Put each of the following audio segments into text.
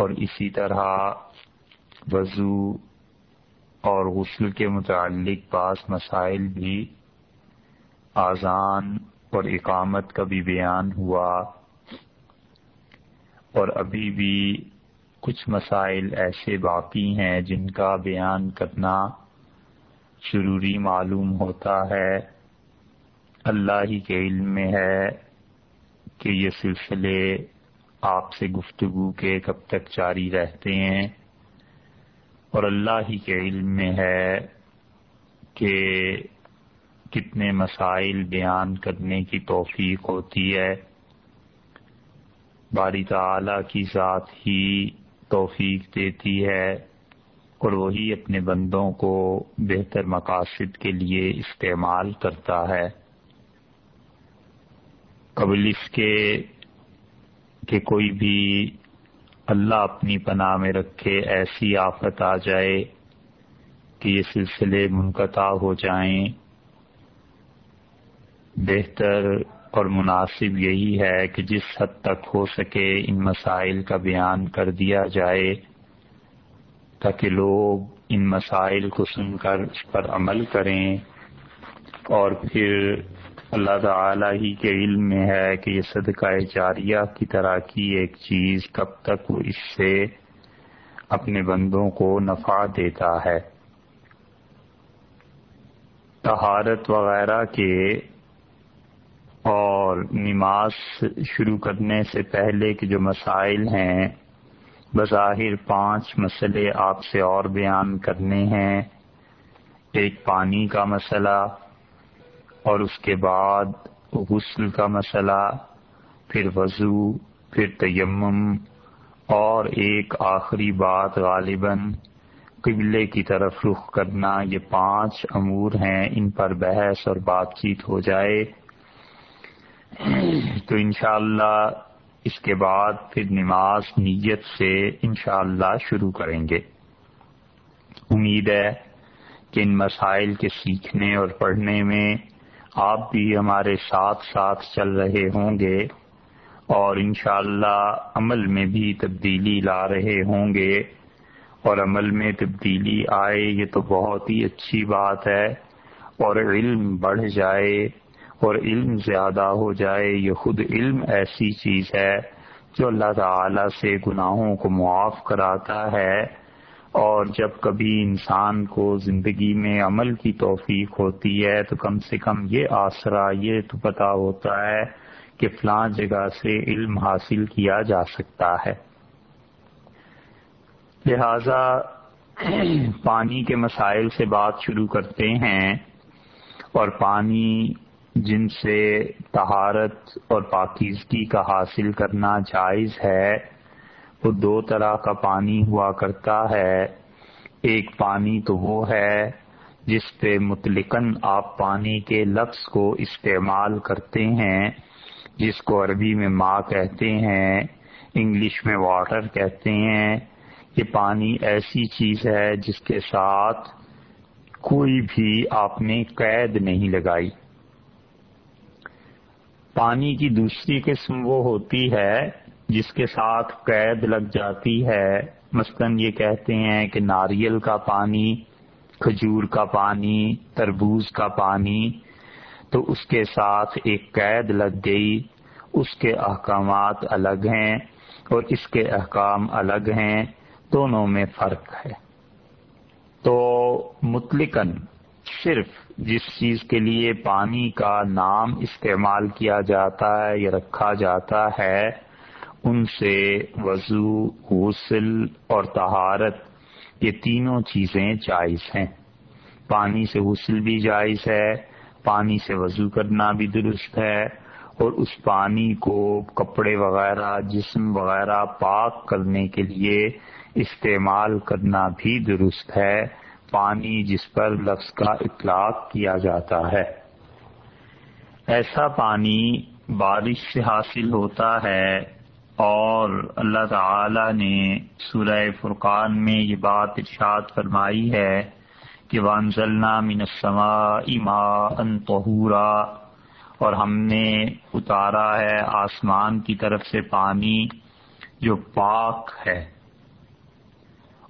اور اسی طرح وضو اور غسل کے متعلق بعض مسائل بھی آزان اور اقامت کا بھی بیان ہوا اور ابھی بھی کچھ مسائل ایسے باقی ہیں جن کا بیان کرنا ضروری معلوم ہوتا ہے۔ اللہ ہی کے علم میں ہے کہ یہ سلسلے آپ سے گفتگو کے کب تک جاری رہتے ہیں؟ اور اللہ ہی کے علم میں ہے کہ کتنے مسائل بیان کرنے کی توفیق ہوتی ہے۔ باری تعالی کی ذات ہی توفیق دیتی ہے اور وہی اپنے بندوں کو بہتر مقاصد کے لیے استعمال کرتا ہے۔ قبل اس کے کہ کوئی بھی اللہ اپنی پناہ میں رکھے، ایسی آفت آ جائے کہ یہ سلسلے منقطع ہو جائیں۔ بہتر اور مناسب یہی ہے کہ جس حد تک ہو سکے ان مسائل کا بیان کر دیا جائے، تاکہ لوگ ان مسائل کو سن کر اس پر عمل کریں اور پھر اللہ تعالی ہی کے علم میں ہے کہ یہ صدقہ جاریہ کی طرح کی ایک چیز کب تک وہ اس سے اپنے بندوں کو نفع دیتا ہے۔ طہارت وغیرہ کے اور نماز شروع کرنے سے پہلے کے جو مسائل ہیں، بظاہر پانچ مسئلے آپ سے اور بیان کرنے ہیں۔ ایک پانی کا مسئلہ اور اس کے بعد غسل کا مسئلہ، پھر وضو، پھر تیمم، اور ایک آخری بات غالباً قبلے کی طرف رخ کرنا، یہ پانچ امور ہیں، ان پر بحث اور بات چیت ہو جائے۔ تو انشاءاللہ اللہ اس کے بعد پھر نماز نیت سے انشاءاللہ اللہ شروع کریں گے۔ امید ہے کہ ان مسائل کے سیکھنے اور پڑھنے میں آپ بھی ہمارے ساتھ ساتھ چل رہے ہوں گے اور انشاءاللہ اللہ عمل میں بھی تبدیلی لا رہے ہوں گے اور عمل میں تبدیلی آئے یہ تو بہت ہی اچھی بات ہے اور علم بڑھ جائے اور علم زیادہ ہو جائے یہ خود علم ایسی چیز ہے جو اللہ تعالی سے گناہوں کو معاف کراتا ہے اور جب کبھی انسان کو زندگی میں عمل کی توفیق ہوتی ہے تو کم سے کم یہ آسرا، یہ تو پتا ہوتا ہے کہ فلاں جگہ سے علم حاصل کیا جا سکتا ہے۔ لہذا پانی کے مسائل سے بات شروع کرتے ہیں اور پانی جن سے طہارت اور پاکیزگی کا حاصل کرنا جائز ہے وہ دو طرح کا پانی ہوا کرتا ہے۔ ایک پانی تو وہ ہے جس پہ متلقن آپ پانی کے لفظ کو استعمال کرتے ہیں، جس کو عربی میں ماں کہتے ہیں، انگلش میں واٹر کہتے ہیں۔ یہ پانی ایسی چیز ہے جس کے ساتھ کوئی بھی آپ نے قید نہیں لگائی۔ پانی کی دوسری قسم وہ ہوتی ہے جس کے ساتھ قید لگ جاتی ہے، مثلا یہ کہتے ہیں کہ ناریل کا پانی، کھجور کا پانی، تربوز کا پانی، تو اس کے ساتھ ایک قید لگ گئی، اس کے احکامات الگ ہیں اور اس کے احکام الگ ہیں، دونوں میں فرق ہے۔ تو متلقن صرف جس چیز کے لیے پانی کا نام استعمال کیا جاتا ہے یا رکھا جاتا ہے ان سے وضو، غسل اور طہارت، یہ تینوں چیزیں جائز ہیں۔ پانی سے غسل بھی جائز ہے، پانی سے وضو کرنا بھی درست ہے، اور اس پانی کو کپڑے وغیرہ، جسم وغیرہ پاک کرنے کے لیے استعمال کرنا بھی درست ہے۔ پانی جس پر لفظ کا اطلاق کیا جاتا ہے۔ ایسا پانی بارش سے حاصل ہوتا ہے اور اللہ تعالی نے سورہ فرقان میں یہ بات ارشاد فرمائی ہے کہ وانزلنا من السماء ماء طہورا اور ہم نے اتارا ہے آسمان کی طرف سے پانی جو پاک ہے۔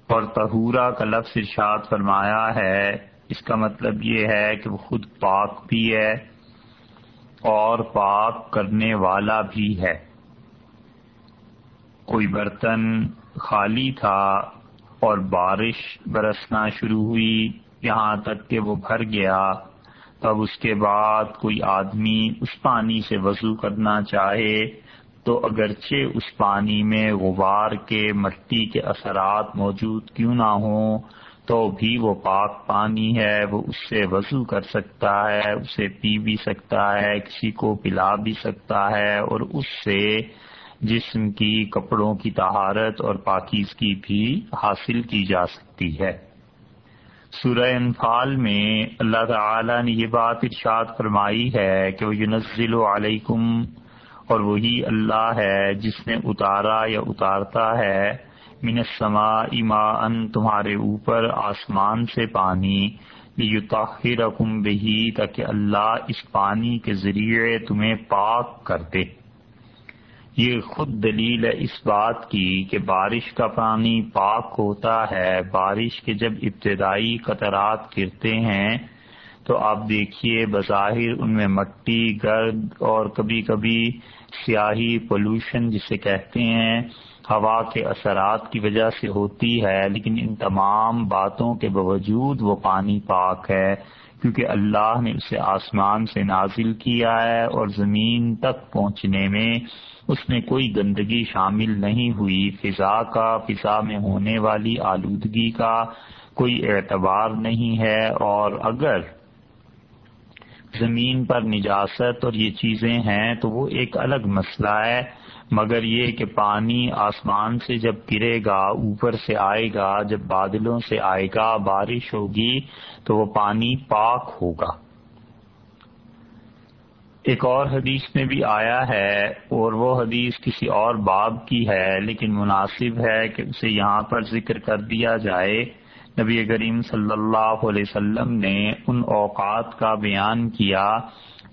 اور تہورا کا لفظ ارشاد فرمایا ہے، اس کا مطلب یہ ہے کہ وہ خود پاک بھی ہے اور پاک کرنے والا بھی ہے۔ کوئی برتن خالی تھا اور بارش برسنا شروع ہوئی، یہاں تک کہ وہ بھر گیا۔ تب اس کے بعد کوئی آدمی اس پانی سے وضو کرنا چاہے تو اگرچہ اس پانی میں غبار کے مٹی کے اثرات موجود کیوں نہ ہوں، تو بھی وہ پاک پانی ہے، وہ اس سے وضو کر سکتا ہے، اسے پی بھی سکتا ہے، کسی کو پلا بھی سکتا ہے اور اس سے جسم کی، کپڑوں کی طہارت اور پاکیزگی بھی حاصل کی جا سکتی ہے۔ سورہ انفال میں اللہ تعالی نے یہ بات ارشاد فرمائی ہے کہ وہ یونزل علیکم اور وہی اللہ ہے جس نے اتارا یا اتارتا ہے۔ من السماء ماء، تمہارے اوپر آسمان سے پانی۔ لیطہرکم بہی، تاکہ اللہ اس پانی کے ذریعے تمہیں پاک کر دے۔ یہ خود دلیل ہے اس بات کی کہ بارش کا پانی پاک ہوتا ہے۔ بارش کے جب ابتدائی قطرات گرتے ہیں تو آپ دیکھیے بظاہر ان میں مٹی، گرد اور کبھی کبھی سیاہی پولوشن جسے کہتے ہیں، ہوا کے اثرات کی وجہ سے ہوتی ہے۔ لیکن ان تمام باتوں کے باوجود وہ پانی پاک ہے، کیونکہ اللہ نے اسے آسمان سے نازل کیا ہے اور زمین تک پہنچنے میں اس میں کوئی گندگی شامل نہیں ہوئی۔ فضا کا، فضا میں ہونے والی آلودگی کا کوئی اعتبار نہیں ہے۔ اور اگر زمین پر نجاست اور یہ چیزیں ہیں تو وہ ایک الگ مسئلہ ہے۔ مگر یہ کہ پانی آسمان سے جب گرے گا، اوپر سے آئے گا، جب بادلوں سے آئے گا، بارش ہوگی تو وہ پانی پاک ہوگا۔ ایک اور حدیث میں بھی آیا ہے اور وہ حدیث کسی اور باب کی ہے، لیکن مناسب ہے کہ اسے یہاں پر ذکر کر دیا جائے۔ نبی کریم صلی اللہ علیہ وسلم نے ان اوقات کا بیان کیا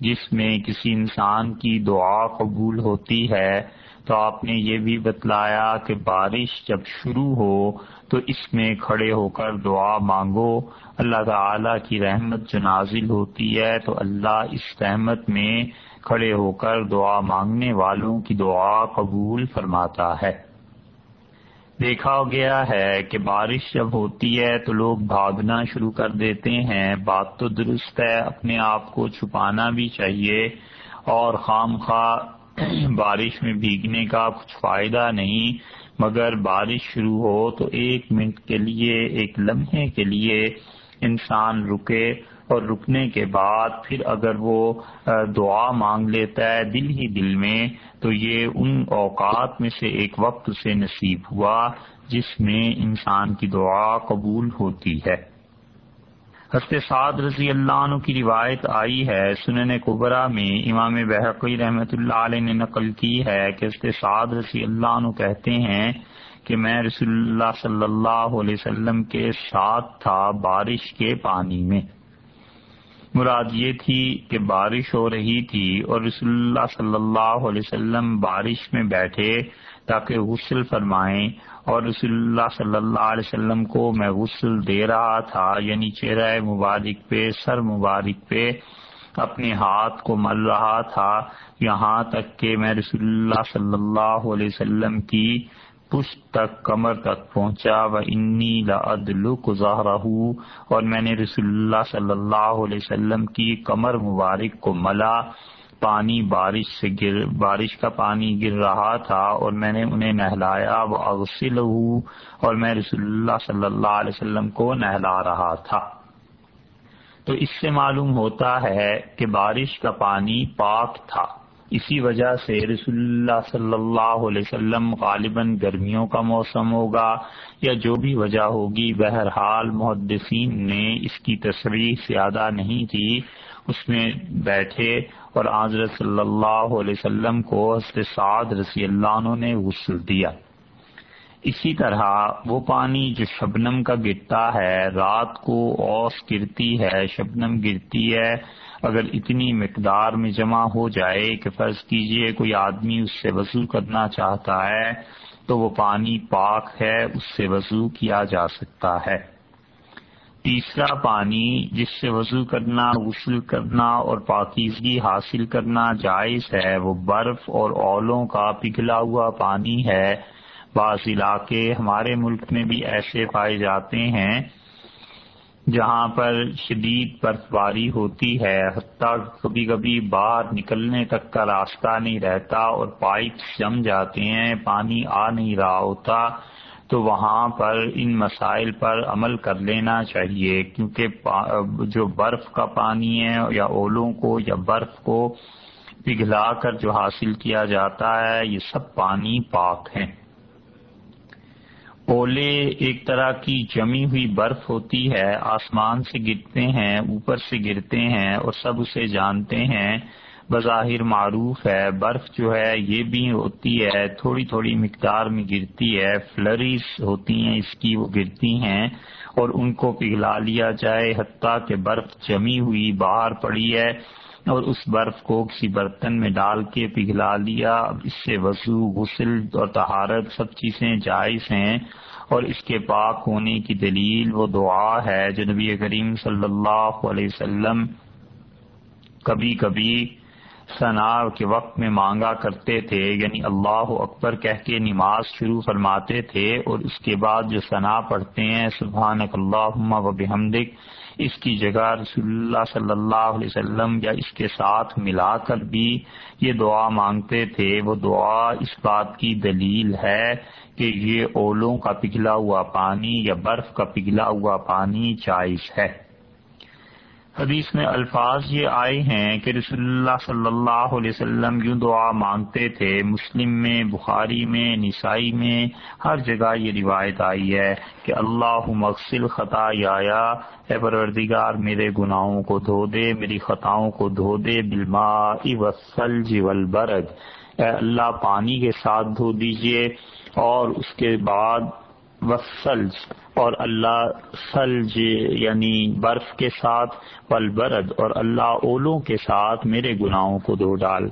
جس میں کسی انسان کی دعا قبول ہوتی ہے۔ تو آپ نے یہ بھی بتلایا کہ بارش جب شروع ہو تو اس میں کھڑے ہو کر دعا مانگو۔ اللہ تعالی کی رحمت جو نازل ہوتی ہے تو اللہ اس رحمت میں کھڑے ہو کر دعا مانگنے والوں کی دعا قبول فرماتا ہے۔ دیکھا گیا ہے کہ بارش جب ہوتی ہے تو لوگ بھاگنا شروع کر دیتے ہیں۔ بات تو درست ہے، اپنے آپ کو چھپانا بھی چاہیے اور خام خواہ بارش میں بھیگنے کا کچھ فائدہ نہیں، مگر بارش شروع ہو تو ایک منٹ کے لیے، ایک لمحے کے لیے انسان رکے اور رکنے کے بعد پھر اگر وہ دعا مانگ لیتا ہے دل ہی دل میں، تو یہ ان اوقات میں سے ایک وقت سے نصیب ہوا جس میں انسان کی دعا قبول ہوتی ہے۔ حضرت سعد رضی اللہ عنہ کی روایت آئی ہے، سنن قبرا میں امام بحقی رحمت اللہ علیہ نے نقل کی ہے کہ حضرت سعد رضی اللہ عنہ کہتے ہیں کہ میں رسول اللہ صلی اللہ علیہ وسلم کے ساتھ تھا بارش کے پانی میں۔ مراد یہ تھی کہ بارش ہو رہی تھی اور رسول اللہ صلی اللہ علیہ وسلم بارش میں بیٹھے تاکہ غسل فرمائیں۔ اور رسول اللہ صلی اللہ علیہ وسلم کو میں غسل دے رہا تھا یعنی چہرہ مبارک پہ، سر مبارک پہ اپنے ہاتھ کو مل رہا تھا۔ یہاں تک کہ میں رسول اللہ صلی اللہ علیہ وسلم کی پشت تک، کمر تک پہنچا۔ و انی لعدلک ظہرہ اور میں نے رسول اللہ صلی اللہ علیہ وسلم کی کمر مبارک کو ملا۔ پانی بارش سے گر، بارش کا پانی گر رہا تھا اور میں نے انہیں نہلایا، وہ اغسل اور میں رسول اللہ صلی اللہ علیہ وسلم کو نہلا رہا تھا۔ تو اس سے معلوم ہوتا ہے کہ بارش کا پانی پاک تھا۔ اسی وجہ سے رسول اللہ صلی اللہ علیہ وسلم غالباً گرمیوں کا موسم ہوگا یا جو بھی وجہ ہوگی، بہرحال محدثین نے اس کی تصریح زیادہ نہیں تھی اس میں بیٹھے اور حضرت صلی اللہ علیہ وسلم کو حضرت سعد رسی اللہ عنہ نے غسل دیا۔ اسی طرح وہ پانی جو شبنم کا گرتا ہے، رات کو اوس گرتی ہے، شبنم گرتی ہے، اگر اتنی مقدار میں جمع ہو جائے کہ فرض کیجیے کوئی آدمی اس سے وصول کرنا چاہتا ہے، تو وہ پانی پاک ہے، اس سے وضو کیا جا سکتا ہے۔ تیسرا پانی جس سے وضو کرنا، غسل کرنا اور پاکیزگی حاصل کرنا جائز ہے، وہ برف اور اولوں کا پگھلا ہوا پانی ہے۔ بعض علاقے ہمارے ملک میں بھی ایسے پائے جاتے ہیں جہاں پر شدید برف باری ہوتی ہے۔ حتیٰ کبھی کبھی باہر نکلنے تک کا راستہ نہیں رہتا اور پائپ جم جاتے ہیں، پانی آ نہیں رہا ہوتا۔ تو وہاں پر ان مسائل پر عمل کر لینا چاہیے، کیونکہ جو برف کا پانی ہے یا اولوں کو یا برف کو پگھلا کر جو حاصل کیا جاتا ہے، یہ سب پانی پاک ہیں۔ اولے ایک طرح کی جمی ہوئی برف ہوتی ہے، آسمان سے گرتے ہیں، اوپر سے گرتے ہیں اور سب اسے جانتے ہیں۔ بظاہر معروف ہے، برف جو ہے یہ بھی ہوتی ہے، تھوڑی تھوڑی مقدار میں گرتی ہے فلریز ہوتی ہیں، اس کی وہ گرتی ہیں اور ان کو پگھلا لیا جائے، حتیٰ کہ برف جمی ہوئی باہر پڑی ہے اور اس برف کو کسی برتن میں ڈال کے پگھلا لیا۔ اس سے وضو، غسل اور تہارت سب چیزیں جائز ہیں اور اس کے پاک ہونے کی دلیل وہ دعا ہے جو نبی کریم صلی اللہ علیہ وسلم کبھی کبھی ثنا کے وقت میں مانگا کرتے تھے یعنی اللہ اکبر کہہ کے نماز شروع فرماتے تھے اور اس کے بعد جو ثنا پڑھتے ہیں سبحان اللہ و بحمدک، اس کی جگہ رسول اللہ صلی اللہ علیہ وسلم یا اس کے ساتھ ملا کر بھی یہ دعا مانگتے تھے۔ وہ دعا اس بات کی دلیل ہے کہ یہ اولوں کا پگھلا ہوا پانی یا برف کا پگھلا ہوا پانی جائز ہے۔ حدیث میں الفاظ یہ آئے ہیں کہ رسول اللہ صلی اللہ علیہ وسلم یوں دعا مانگتے تھے، مسلم میں، بخاری میں، نسائی میں، ہر جگہ یہ روایت آئی ہے کہ اللہ مغسل خطا یا اے پروردگار میرے گناہوں کو دھو دے، میری خطاؤں کو دھو دے بلما والثلج والبرد۔ اے اللہ، پانی کے ساتھ دھو دیجیے اور اس کے بعد وسلج اور اللہ سلج یعنی برف کے ساتھ پلبرد اور اللہ اولوں کے ساتھ میرے گناہوں کو دھو ڈال۔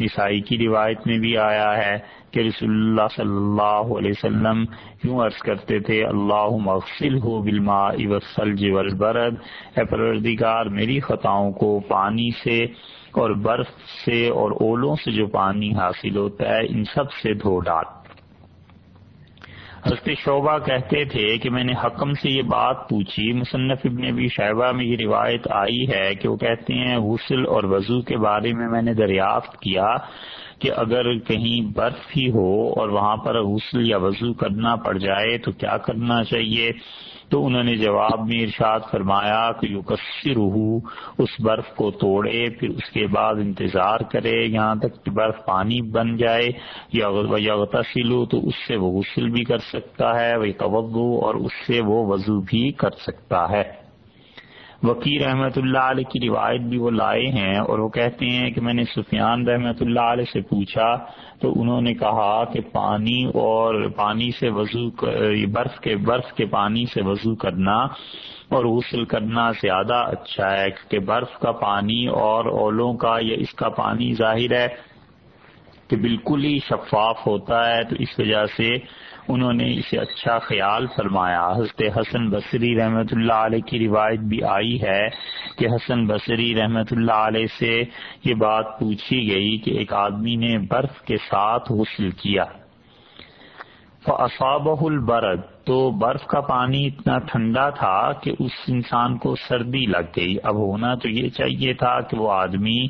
عیسائی کی روایت میں بھی آیا ہے کہ رسول اللہ صلی اللہ علیہ وسلم یوں عرض کرتے تھے اللہ مغسل ہو بلما وسلج والبرد۔ اے پروردگار، میری خطاؤں کو پانی سے اور برف سے اور اولوں سے جو پانی حاصل ہوتا ہے، ان سب سے دھو ڈال۔ حضرت شعبہ کہتے تھے کہ میں نے حکم سے یہ بات پوچھی۔ مصنف ابن ابی شعبہ میں یہ روایت آئی ہے کہ وہ کہتے ہیں غسل اور وضو کے بارے میں میں نے دریافت کیا۔ کہ اگر کہیں برف ہی ہو اور وہاں پر غسل یا وضو کرنا پڑ جائے تو کیا کرنا چاہیے؟ تو انہوں نے جواب میں ارشاد فرمایا کہ یو کثر اس برف کو توڑے، پھر اس کے بعد انتظار کرے یہاں تک کہ برف پانی بن جائے، یا سلو تو اس سے وہ غسل بھی کر سکتا ہے، وہ توغو اور اس سے وہ وضو بھی کر سکتا ہے۔ وکیر رحمت اللہ علیہ کی روایت بھی وہ لائے ہیں اور وہ کہتے ہیں کہ میں نے سفیان رحمت اللہ علیہ سے پوچھا تو انہوں نے کہا کہ پانی اور پانی سے وضو برف کے برف کے پانی سے وضو کرنا اور غسل کرنا زیادہ اچھا ہے کیونکہ برف کا پانی اور اولوں کا یا اس کا پانی ظاہر ہے کہ بالکل ہی شفاف ہوتا ہے تو اس وجہ سے انہوں نے اسے اچھا خیال فرمایا۔ حضرت حسن بصری رحمت اللہ علیہ کی روایت بھی آئی ہے کہ حسن بصری رحمت اللہ علیہ سے یہ بات پوچھی گئی کہ ایک آدمی نے برف کے ساتھ غسل کیا۔ فصابہ البرد۔ تو برف کا پانی اتنا ٹھنڈا تھا کہ اس انسان کو سردی لگ گئی۔ اب ہونا تو یہ چاہیے تھا کہ وہ آدمی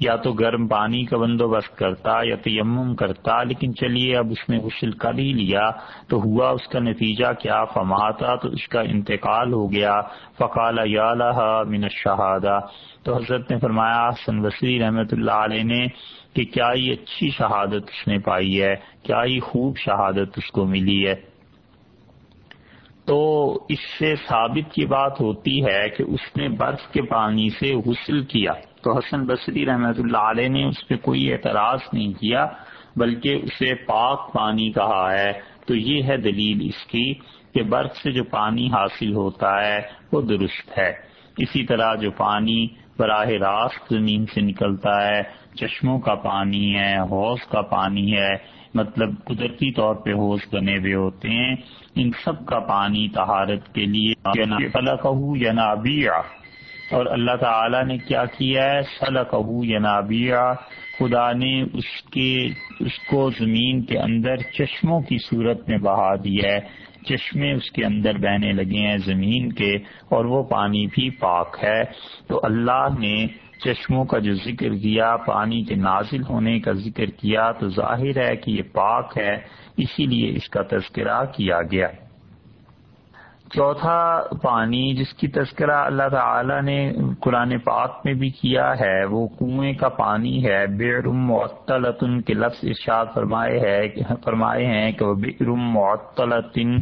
یا تو گرم پانی کا بندوبست کرتا یا تیمم کرتا، لیکن چلیے اب اس نے غسل کر ہی لیا تو ہوا اس کا نتیجہ کیا؟ فماتا تو اس کا انتقال ہو گیا۔ فقال یا من الشہادہ۔ تو حضرت نے فرمایا حسن وسیع رحمت اللہ علیہ نے کہ کیا یہ اچھی شہادت اس نے پائی ہے؟ کیا یہ خوب شہادت اس کو ملی ہے؟ اس سے ثابت کی بات ہوتی ہے کہ اس نے برف کے پانی سے غسل کیا۔ تو حسن بصری رحمت اللہ علیہ نے اس پہ کوئی اعتراض نہیں کیا، بلکہ اسے پاک پانی کہا ہے۔ تو یہ ہے دلیل اس کی کہ برف سے جو پانی حاصل ہوتا ہے وہ درست ہے۔ اسی طرح جو پانی براہ راست زمین سے نکلتا ہے، چشموں کا پانی ہے، حوض کا پانی ہے مطلب قدرتی طور پہ حوض بنے ہوئے ہوتے ہیں، ان سب کا پانی تہارت کے لیے کہ یا نابیا اور اللہ تعالی نے کیا کیا ہے؟ سل یا خدا نے اس کے، اس کو زمین کے اندر چشموں کی صورت میں بہا دیا ہے۔ چشمے اس کے اندر بہنے لگے ہیں، زمین کے، اور وہ پانی بھی پاک ہے۔ تو اللہ نے چشموں کا جو ذکر کیا، پانی کے نازل ہونے کا ذکر کیا، تو ظاہر ہے کہ یہ پاک ہے، اسی لیے اس کا تذکرہ کیا گیا۔ ہے چوتھا پانی جس کی تذکرہ اللہ تعالی نے قرآن پاک میں بھی کیا ہے، وہ کنویں کا پانی ہے۔ بیرم معطلتن کے لفظ ارشاد فرمائے ہے فرمائے ہیں کہ وہ بیرم معطلتن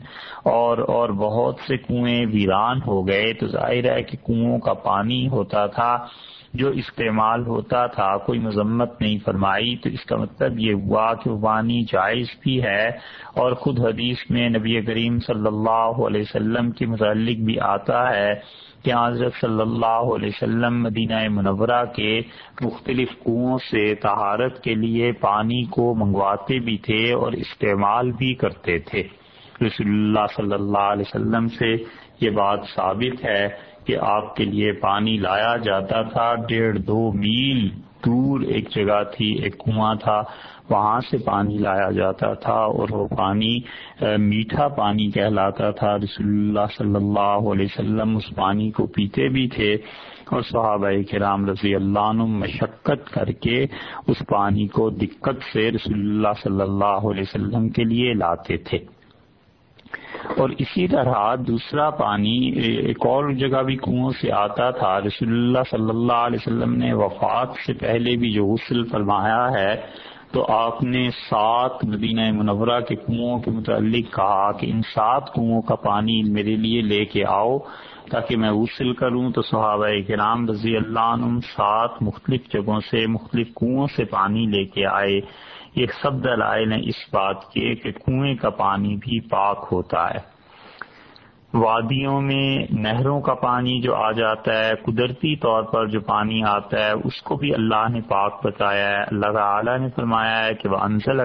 اور اور بہت سے کنویں ویران ہو گئے۔ تو ظاہر ہے کہ کنویں کا پانی ہوتا تھا۔ جو استعمال ہوتا تھا، کوئی مذمت نہیں فرمائی، تو اس کا مطلب یہ ہوا کہ وانی جائز بھی ہے اور خود حدیث میں نبی کریم صلی اللہ علیہ وسلم کے متعلق بھی آتا ہے کہ حضرت صلی اللہ علیہ وسلم مدینہ منورہ کے مختلف کنوؤں سے طہارت کے لیے پانی کو منگواتے بھی تھے اور استعمال بھی کرتے تھے۔ رسول اللہ صلی اللہ علیہ وسلم سے یہ بات ثابت ہے کہ آپ کے لیے پانی لایا جاتا تھا، ڈیڑھ دو میل دور ایک جگہ تھی، ایک کنواں تھا، وہاں سے پانی لایا جاتا تھا اور وہ پانی میٹھا پانی کہلاتا تھا۔ رسول اللہ صلی اللہ علیہ وسلم اس پانی کو پیتے بھی تھے اور صحابہ کرام رضی اللہ عنہ مشقت کر کے اس پانی کو دقت سے رسول اللہ صلی اللہ علیہ وسلم کے لیے لاتے تھے۔ اور اسی طرح دوسرا پانی، ایک اور جگہ بھی کنویں سے آتا تھا، رسول اللہ صلی اللہ علیہ وسلم نے وفات سے پہلے بھی جو غسل فرمایا ہے، تو آپ نے سات مدینہ منورہ کے کنوؤں کے متعلق کہا کہ ان سات کنوؤں کا پانی میرے لیے لے کے آؤ، تاکہ میں غسل کروں۔ تو صحابہ کے نام رضی اللہ عنہ سات مختلف جگہوں سے، مختلف کنوؤں سے پانی لے کے آئے۔ یہ سب دلائل ہیں اس بات کے کہ کنویں کا پانی بھی پاک ہوتا ہے۔ وادیوں میں نہروں کا پانی جو آ جاتا ہے، قدرتی طور پر جو پانی آتا ہے، اس کو بھی اللہ نے پاک بتایا ہے۔ اللہ تعالیٰ نے فرمایا ہے کہ وہ انزل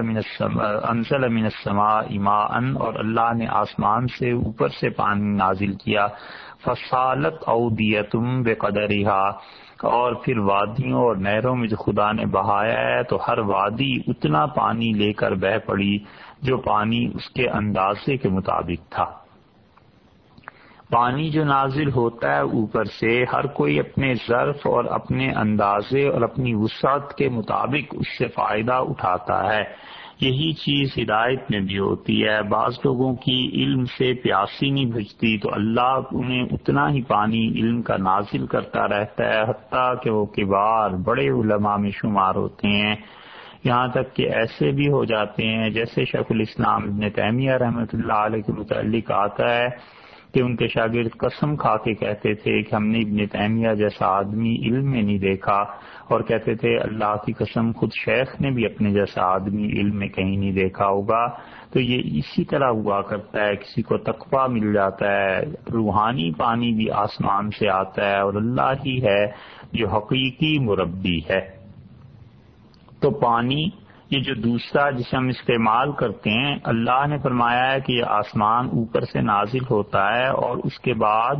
انزل امین السما اما ان اور اللہ نے آسمان سے اوپر سے پانی نازل کیا۔ فصالت اودیتم بے قدر اور پھر وادیوں اور نہروں میں جو خدا نے بہایا ہے، تو ہر وادی اتنا پانی لے کر بہ پڑی جو پانی اس کے اندازے کے مطابق تھا۔ پانی جو نازل ہوتا ہے اوپر سے، ہر کوئی اپنے ظرف اور اپنے اندازے اور اپنی وسعت کے مطابق اس سے فائدہ اٹھاتا ہے۔ یہی چیز ہدایت میں بھی ہوتی ہے۔ بعض لوگوں کی علم سے پیاسی نہیں بھجتی تو اللہ انہیں اتنا ہی پانی علم کا نازل کرتا رہتا ہے، حتیٰ کہ وہ کبار بڑے علماء میں شمار ہوتے ہیں۔ یہاں تک کہ ایسے بھی ہو جاتے ہیں، جیسے شیخ الاسلام ابن تیمیہ رحمۃ اللہ علیہ کے متعلق آتا ہے۔ کہ ان کے شاگرد قسم کھا کے کہتے تھے کہ ہم نے ابن تیمیہ جیسا آدمی علم میں نہیں دیکھا، اور کہتے تھے اللہ کی قسم خود شیخ نے بھی اپنے جیسا آدمی علم میں کہیں نہیں دیکھا ہوگا۔ تو یہ اسی طرح ہوا کرتا ہے، کسی کو تقوی مل جاتا ہے، روحانی پانی بھی آسمان سے آتا ہے، اور اللہ ہی ہے جو حقیقی مربی ہے۔ تو پانی یہ جو دوسرا جسے ہم استعمال کرتے ہیں، اللہ نے فرمایا ہے کہ یہ آسمان اوپر سے نازل ہوتا ہے اور اس کے بعد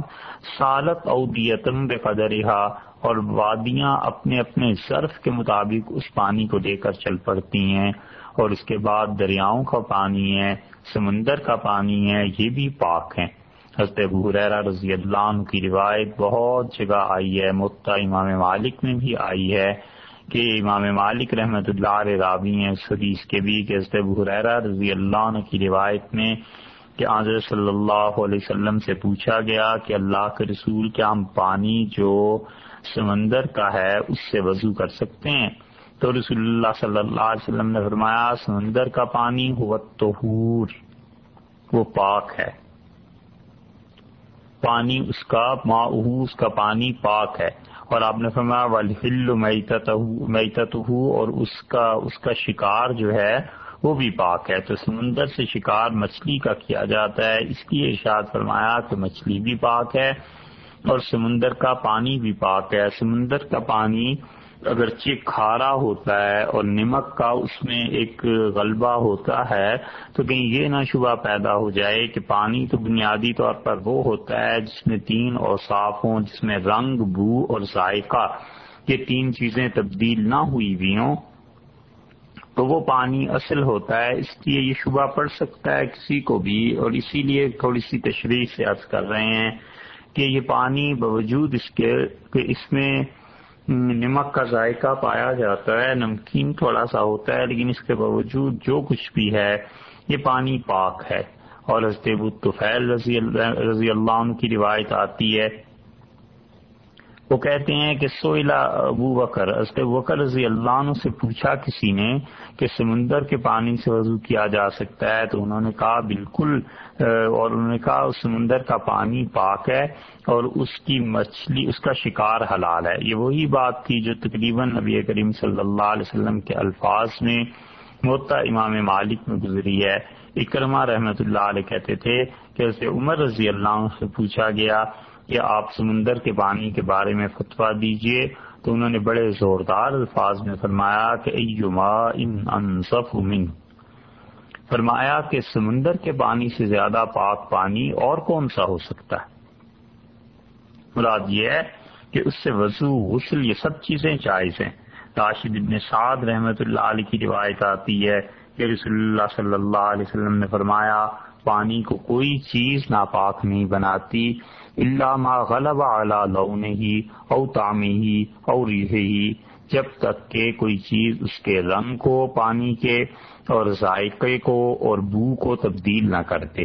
سالت اودیتم بے قدرہ اور وادیاں اپنے اپنے ظرف کے مطابق اس پانی کو لے کر چل پڑتی ہیں اور اس کے بعد دریاؤں کا پانی ہے، سمندر کا پانی ہے، یہ بھی پاک ہیں۔ حضرت حریرہ رضی اللہ عنہ کی روایت بہت جگہ آئی ہے متا امام مالک میں بھی آئی ہے۔ کہ امام مالک رحمت اللہ علیہ رابی ہیں اس حدیث کے بھی کہ حضرت حریرہ رضی اللہ عنہ کی روایت میں کہ حضرت صلی اللہ علیہ وسلم سے پوچھا گیا کہ اللہ کے رسول کیا ہم پانی جو سمندر کا ہے اس سے وضو کر سکتے ہیں؟ تو رسول اللہ صلی اللہ علیہ وسلم نے فرمایا، سمندر کا پانی ہو توہور وہ پاک ہے۔ پانی اس کا ماں اس کا پانی پاک ہے۔ اور آپ نے فرمایا ولحل میتت اور اس کا اس کا شکار جو ہے، وہ بھی پاک ہے۔ تو سمندر سے شکار مچھلی کا کیا جاتا ہے؟ اس کی ارشاد فرمایا کہ مچھلی بھی پاک ہے اور سمندر کا پانی بھی پاک ہے۔ سمندر کا پانی اگرچہ کھارا ہوتا ہے اور نمک کا اس میں ایک غلبہ ہوتا ہے، تو کہیں یہ نہ شبہ پیدا ہو جائے کہ پانی تو بنیادی طور پر وہ ہوتا ہے جس میں تین اور صاف ہوں، جس میں رنگ، بو اور ذائقہ یہ تین چیزیں تبدیل نہ ہوئی بھی ہوں۔ تو وہ پانی اصل ہوتا ہے، اس لیے یہ شبہ پڑ سکتا ہے کسی کو بھی۔ اور اسی لیے تھوڑی سی تشریح سے عرض کر رہے ہیں کہ یہ پانی باوجود اس کے، کہ اس میں نمک کا ذائقہ پایا جاتا ہے، نمکین تھوڑا سا ہوتا ہے، لیکن اس کے باوجود جو کچھ بھی ہے، یہ پانی پاک ہے۔ اور حضرت طفیل رضی اللہ عنہ کی روایت آتی ہے وہ کہتے ہیں کہ سوئلہ ابو بکر، حضرت وکر رضی اللہ عنہ سے پوچھا کسی نے کہ سمندر کے پانی سے وضو کیا جا سکتا ہے، تو انہوں نے کہا بالکل، اور انہوں نے کہا سمندر کا پانی پاک ہے اور اس کی مچھلی، اس کا شکار حلال ہے۔ یہ وہی بات تھی جو تقریباً نبی کریم صلی اللہ علیہ وسلم کے الفاظ میں موتا امام مالک میں گزری ہے۔ اکرما رحمت اللہ علیہ کہتے تھے کہ اسے عمر رضی اللہ عنہ سے پوچھا گیا کہ آپ سمندر کے پانی کے بارے میں فتوا دیجیے۔ تو انہوں نے بڑے زوردار الفاظ میں فرمایا کہ ایما ان انصف من۔ فرمایا کہ سمندر کے پانی سے زیادہ پاک پانی اور کون سا ہو سکتا ہے؟ مراد یہ ہے کہ اس سے وضو، غسل، یہ سب چیزیں جائز ہیں۔ راشد ابن سعد رحمت اللہ علیہ کی روایت آتی ہے کہ رسول اللہ صلی اللہ علیہ وسلم نے فرمایا، پانی کو کوئی چیز ناپاک نہیں بناتی۔ اللہ ما غلب اعلیٰ لونے ہی او تعمی ہی او ریحے ہی جب تک کہ کوئی چیز اس کے رنگ کو، پانی کے اور ذائقے کو اور بو کو تبدیل نہ کرتے۔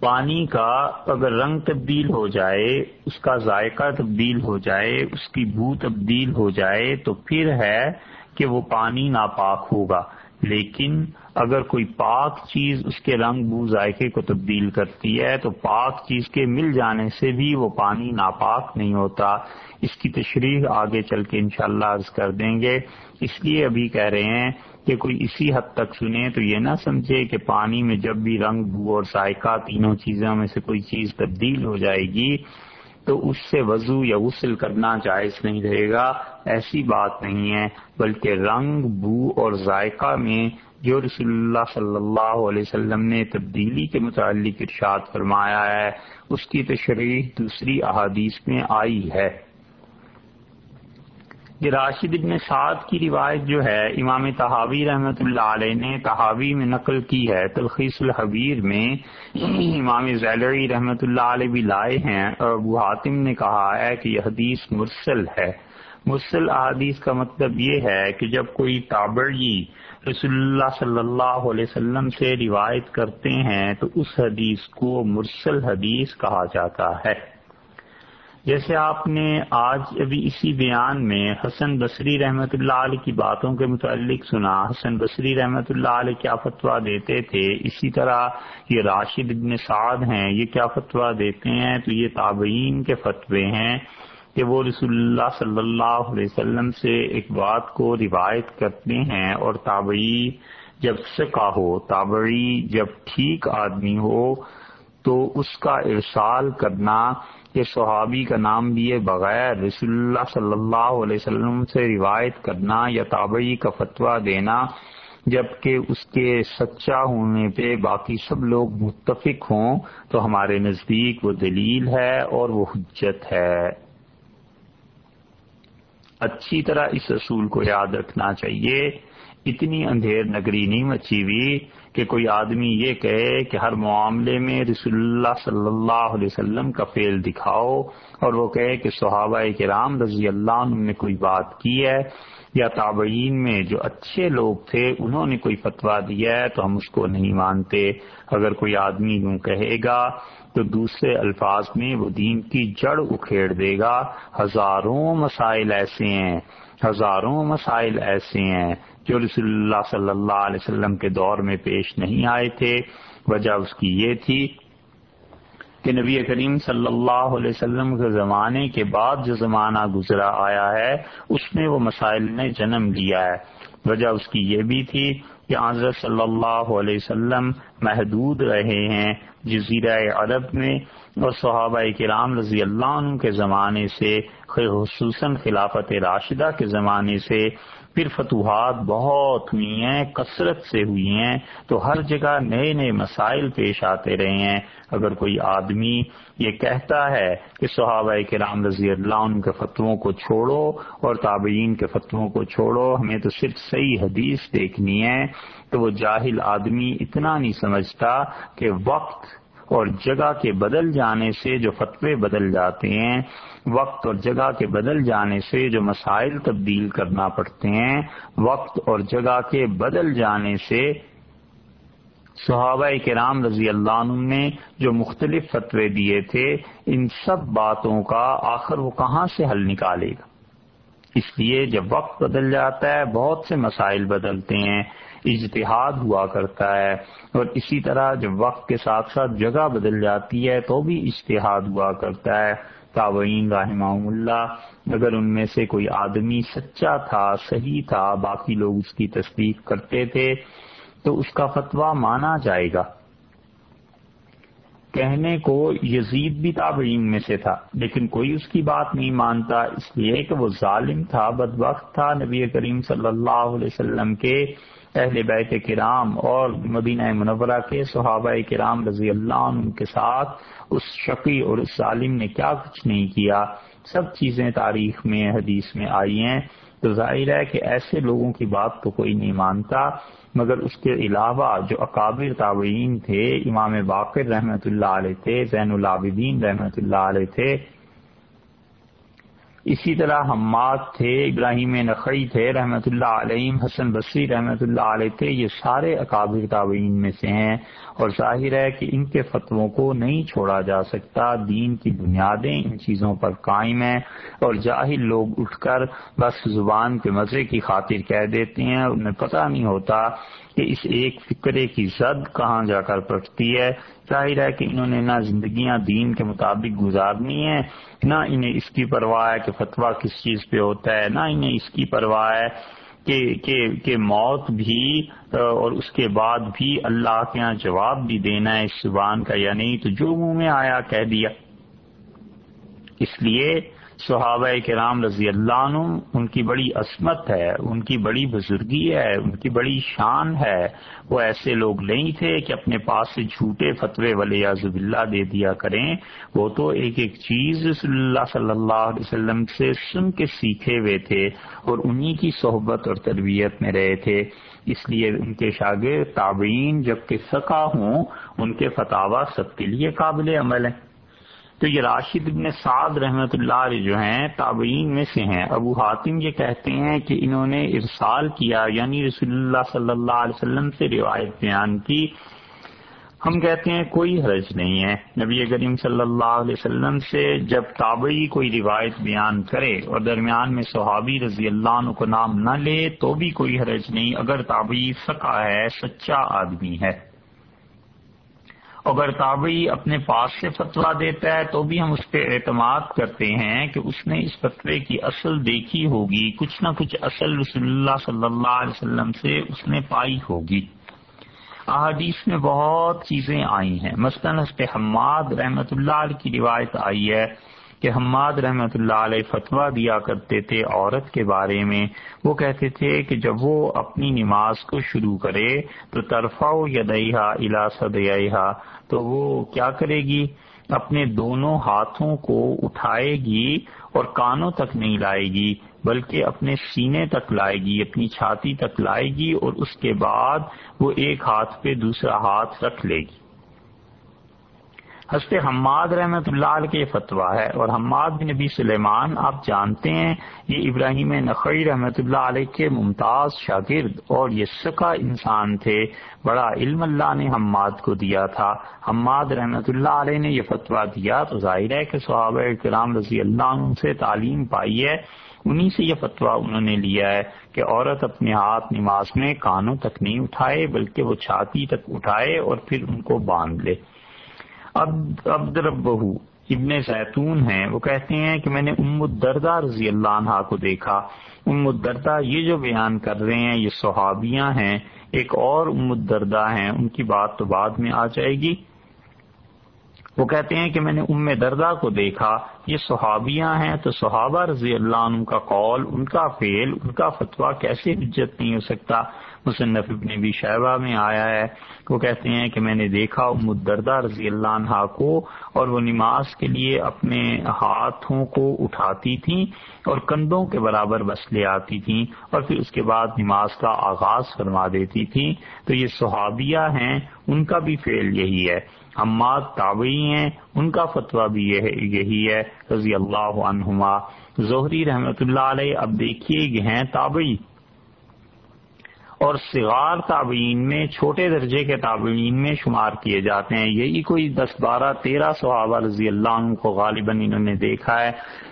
پانی کا اگر رنگ تبدیل ہو جائے، اس کا ذائقہ تبدیل ہو جائے، اس کی بو تبدیل ہو جائے، تو پھر ہے کہ وہ پانی ناپاک ہوگا۔ لیکن اگر کوئی پاک چیز اس کے رنگ بو ذائقے کو تبدیل کرتی ہے، تو پاک چیز کے مل جانے سے بھی وہ پانی ناپاک نہیں ہوتا۔ اس کی تشریح آگے چل کے انشاءاللہ عرض کر دیں گے۔ اس لیے ابھی کہہ رہے ہیں کہ کوئی اسی حد تک سنے تو یہ نہ سمجھے کہ پانی میں جب بھی رنگ بو اور ذائقہ تینوں چیزوں میں سے کوئی چیز تبدیل ہو جائے گی۔ تو اس سے وضو یا غسل کرنا جائز نہیں رہے گا۔ ایسی بات نہیں ہے، بلکہ رنگ، بو اور ذائقہ میں جو رسول اللہ صلی اللہ علیہ وسلم نے تبدیلی کے متعلق ارشاد فرمایا ہے، اس کی تشریح دوسری احادیث میں آئی ہے۔ یہ راشد ابن سعد کی روایت جو ہے، امام تحاوی رحمۃ اللہ علیہ نے تحاوی میں نقل کی ہے، تلخیص الحبیر میں امام زیلری رحمۃ اللہ علیہ بھی لائے ہیں اور ابو حاتم نے کہا ہے کہ یہ حدیث مرسل ہے۔ مرسل احادیث کا مطلب یہ ہے کہ جب کوئی تابڑی رسول اللہ صلی اللہ علیہ وسلم سے روایت کرتے ہیں تو اس حدیث کو مرسل حدیث کہا جاتا ہے۔ جیسے آپ نے آج ابھی اسی بیان میں حسن بصری رحمت اللہ علیہ کی باتوں کے متعلق سنا۔ حسن بصری رحمت اللہ علیہ کیا فتویٰ دیتے تھے؟ اسی طرح یہ راشد ابن سعد ہیں، یہ کیا فتویٰ دیتے ہیں؟ تو یہ تابعین کے فتوے ہیں کہ وہ رسول اللہ صلی اللہ علیہ وسلم سے ایک بات کو روایت کرتے ہیں اور تابعی جب سکا ہو، تابعی جب ٹھیک آدمی ہو تو اس کا ارسال کرنا کہ صحابی کا نام لیے بغیر رسول اللہ صلی اللہ علیہ وسلم سے روایت کرنا یا تابعی کا فتویٰ دینا، جبکہ اس کے سچا ہونے پہ باقی سب لوگ متفق ہوں، تو ہمارے نزدیک وہ دلیل ہے اور وہ حجت ہے۔ اچھی طرح اس اصول کو یاد رکھنا چاہیے۔ اتنی اندھیر نگری نہیں مچی ہوئی۔ کہ کوئی آدمی یہ کہے کہ ہر معاملے میں رسول اللہ صلی اللہ علیہ وسلم کا فیل دکھاؤ اور وہ کہے کہ صحابہ کرام رضی اللہ عنہ نے کوئی بات کی ہے یا تابعین میں جو اچھے لوگ تھے انہوں نے کوئی فتویٰ دیا ہے تو ہم اس کو نہیں مانتے۔ اگر کوئی آدمی یوں کہے گا تو دوسرے الفاظ میں وہ دین کی جڑ اکھیڑ دے گا۔ ہزاروں مسائل ایسے ہیں، ہزاروں مسائل ایسے ہیں۔ جو رسول اللہ صلی اللہ علیہ وسلم کے دور میں پیش نہیں آئے تھے۔ وجہ اس کی یہ تھی کہ نبی کریم صلی اللہ علیہ وسلم کے زمانے کے بعد جو زمانہ گزرا آیا ہے، اس میں وہ مسائل نے جنم لیا ہے۔ وجہ اس کی یہ بھی تھی کہ حضرت صلی اللہ علیہ وسلم محدود رہے ہیں جزیرہ عرب میں اور صحابہ کرام رضی اللہ عنہ کے زمانے سے خصوصاً خلافت راشدہ کے زمانے سے پھر فتوحات بہت ہوئی ہیں، کثرت سے ہوئی ہیں، تو ہر جگہ نئے نئے مسائل پیش آتے رہے ہیں۔ اگر کوئی آدمی یہ کہتا ہے کہ صحابہ کرام رضی اللہ عنہ کے فتووں کو چھوڑو اور تابعین کے فتووں کو چھوڑو، ہمیں تو صرف صحیح حدیث دیکھنی ہے۔ تو وہ جاہل آدمی اتنا نہیں سمجھتا کہ وقت اور جگہ کے بدل جانے سے جو فتوے بدل جاتے ہیں، وقت اور جگہ کے بدل جانے سے جو مسائل تبدیل کرنا پڑتے ہیں، وقت اور جگہ کے بدل جانے سے صحابہ کرام رضی اللہ عنہ نے جو مختلف فتوے دیے تھے، ان سب باتوں کا آخر وہ کہاں سے حل نکالے گا؟ اس لیے جب وقت بدل جاتا ہے، بہت سے مسائل بدلتے ہیں، اجتہاد ہوا کرتا ہے، اور اسی طرح جب وقت کے ساتھ ساتھ جگہ بدل جاتی ہے تو بھی اجتہاد ہوا کرتا ہے۔ تابعین رحمہ اللہ، اگر ان میں سے کوئی آدمی سچا تھا، صحیح تھا، باقی لوگ اس کی تصدیق کرتے تھے، تو اس کا فتویٰ مانا جائے گا۔ کہنے کو یزید بھی تابعین میں سے تھا، لیکن کوئی اس کی بات نہیں مانتا، اس لیے کہ وہ ظالم تھا بد وقت تھا نبی کریم صلی اللہ علیہ وسلم کے اہل بیت کرام اور مدینہ منورہ کے صحابہ کرام رضی اللہ عنہ کے ساتھ اس شقی اور اس ظالم نے کیا کچھ نہیں کیا۔ سب چیزیں تاریخ میں، حدیث میں آئی ہیں۔ تو ظاہر ہے کہ ایسے لوگوں کی بات تو کوئی نہیں مانتا۔ مگر اس کے علاوہ جو اکابر تابعین تھے، امام باقر رحمۃ اللہ علیہ تھے، زین العابدین رحمۃ اللہ علیہ تھے اسی طرح حماد تھے، ابراہیم نقی تھے رحمۃ اللہ علیہ حسن بصری رحمۃ اللہ علیہ تھے، یہ سارے اکابر تعوین میں سے ہیں۔ اور ظاہر ہے کہ ان کے فتووں کو نہیں چھوڑا جا سکتا۔ دین کی بنیادیں ان چیزوں پر قائم ہیں۔ اور جاہل لوگ اٹھ کر بس زبان کے مزے کی خاطر کہہ دیتے ہیں۔ انہیں پتہ نہیں ہوتا کہ اس ایک فکرے کی زد کہاں جا کر پڑتی ہے؟ ظاہر ہے کہ انہوں نے نہ زندگیاں دین کے مطابق گزارنی ہے نہ انہیں اس کی پرواہ ہے کہ فتویٰ کس چیز پہ ہوتا ہے نہ انہیں اس کی پرواہ ہے کہ کہ, کہ موت بھی اور اس کے بعد بھی اللہ کے یہاں جواب بھی دینا ہے اس زبان کا یا نہیں؟ تو جو منہ میں آیا کہہ دیا۔ اس لیے صحابہ کرام رضی اللہ عنہ، ان کی بڑی عصمت ہے، ان کی بڑی بزرگی ہے، ان کی بڑی شان ہے۔ وہ ایسے لوگ نہیں تھے کہ اپنے پاس سے جھوٹے فتوے والے یازب اللہ دے دیا کریں۔ وہ تو ایک ایک چیز رسول اللہ صلی اللہ علیہ وسلم سے سن کے سیکھے ہوئے تھے اور انہی کی صحبت اور تربیت میں رہے تھے۔ اس لیے ان کے شاگرد، تابعین جبکہ سکا ہوں، ان کے فتح سب کے لیے قابل عمل ہیں۔ تو یہ راشد ابن سعد رحمت اللہ علیہ جو ہیں، تابعین میں سے ہیں۔ ابو حاتم یہ کہتے ہیں کہ انہوں نے ارسال کیا یعنی رسول اللہ صلی اللہ علیہ وسلم سے روایت بیان کی۔ ہم کہتے ہیں کوئی حرج نہیں ہے۔ نبی کریم صلی اللہ علیہ وسلم سے جب تابعی کوئی روایت بیان کرے اور درمیان میں صحابی رضی اللہ عنہ کو نام نہ لے تو بھی کوئی حرج نہیں۔ اگر تابعی سکا ہے، سچا آدمی ہے۔ اگر تابعی اپنے پاس سے فتویٰ دیتا ہے تو بھی ہم اس پہ اعتماد کرتے ہیں کہ اس نے اس فتوے کی اصل دیکھی ہوگی، کچھ نہ کچھ اصل رسول اللہ صلی اللہ علیہ وسلم سے اس نے پائی ہوگی۔ احادیث میں بہت چیزیں آئی ہیں۔ مثلاً حسب حماد رحمت اللہ علیہ کی روایت آئی ہے کہ حماد رحمت اللہ علیہ فتویٰ دیا کرتے تھے عورت کے بارے میں۔ وہ کہتے تھے کہ جب وہ اپنی نماز کو شروع کرے تو طرفہ یا الا سدیا تو وہ کیا کرے گی؟ اپنے دونوں ہاتھوں کو اٹھائے گی اور کانوں تک نہیں لائے گی، بلکہ اپنے سینے تک لائے گی، اپنی چھاتی تک لائے گی اور اس کے بعد وہ ایک ہاتھ پہ دوسرا ہاتھ رکھ لے گی۔ حسب حماد رحمت اللہ علیہ کے فتویٰ ہے اور حماد بن نبی سلیمان آپ جانتے ہیں، یہ ابراہیم نقی رحمت اللہ علیہ کے ممتاز شاگرد اور یہ سکا انسان تھے۔ بڑا علم اللہ نے حماد کو دیا تھا۔ حماد رحمت اللہ علیہ نے یہ فتویٰ دیا تو ظاہر ہے کہ صحابہ کرام رضی اللہ عنہ سے تعلیم پائی ہے۔ انہی سے یہ فتویٰ انہوں نے لیا ہے کہ عورت اپنے ہاتھ نماز میں کانوں تک نہیں اٹھائے، بلکہ وہ چھاتی تک اٹھائے اور پھر ان کو باندھ لے۔ عبد ربہ ابن زیتون ہیں، وہ کہتے ہیں کہ میں نے ام الدردہ رضی اللہ عنہ کو دیکھا۔ ام الدردہ یہ جو بیان کر رہے ہیں، یہ صحابیاں ہیں، ایک اور امت دردہ ہیں، ان کی بات تو بعد میں آ جائے گی۔ وہ کہتے ہیں کہ میں نے ام دردہ کو دیکھا، یہ صحابیاں ہیں، تو صحابہ رضی اللہ عنہ کا قول، ان کا فعل، ان کا فتویٰ کیسے حجت نہیں ہو سکتا؟ مصنف ابن بھی شہبہ میں آیا ہے وہ کہتے ہیں کہ میں نے دیکھا ام رضی اللہ عنہ کو اور وہ نماز کے لیے اپنے ہاتھوں کو اٹھاتی تھیں اور کندھوں کے برابر بس لے آتی تھیں اور پھر اس کے بعد نماز کا آغاز فرما دیتی تھیں۔ تو یہ صحابیہ ہیں، ان کا بھی فعل یہی ہے۔ حماد تابعی ہیں، ان کا فتویٰ بھی یہی ہے، رضی اللہ عنہما۔ زہری رحمت اللہ علیہ، اب دیکھیے یہ ہیں تابعی۔ اور صغار تابعین میں، چھوٹے درجے کے تابعین میں شمار کیے جاتے ہیں۔ یہی کوئی دس بارہ تیرہ صحابہ رضی اللہ عنہ کو غالباً انہوں نے دیکھا ہے۔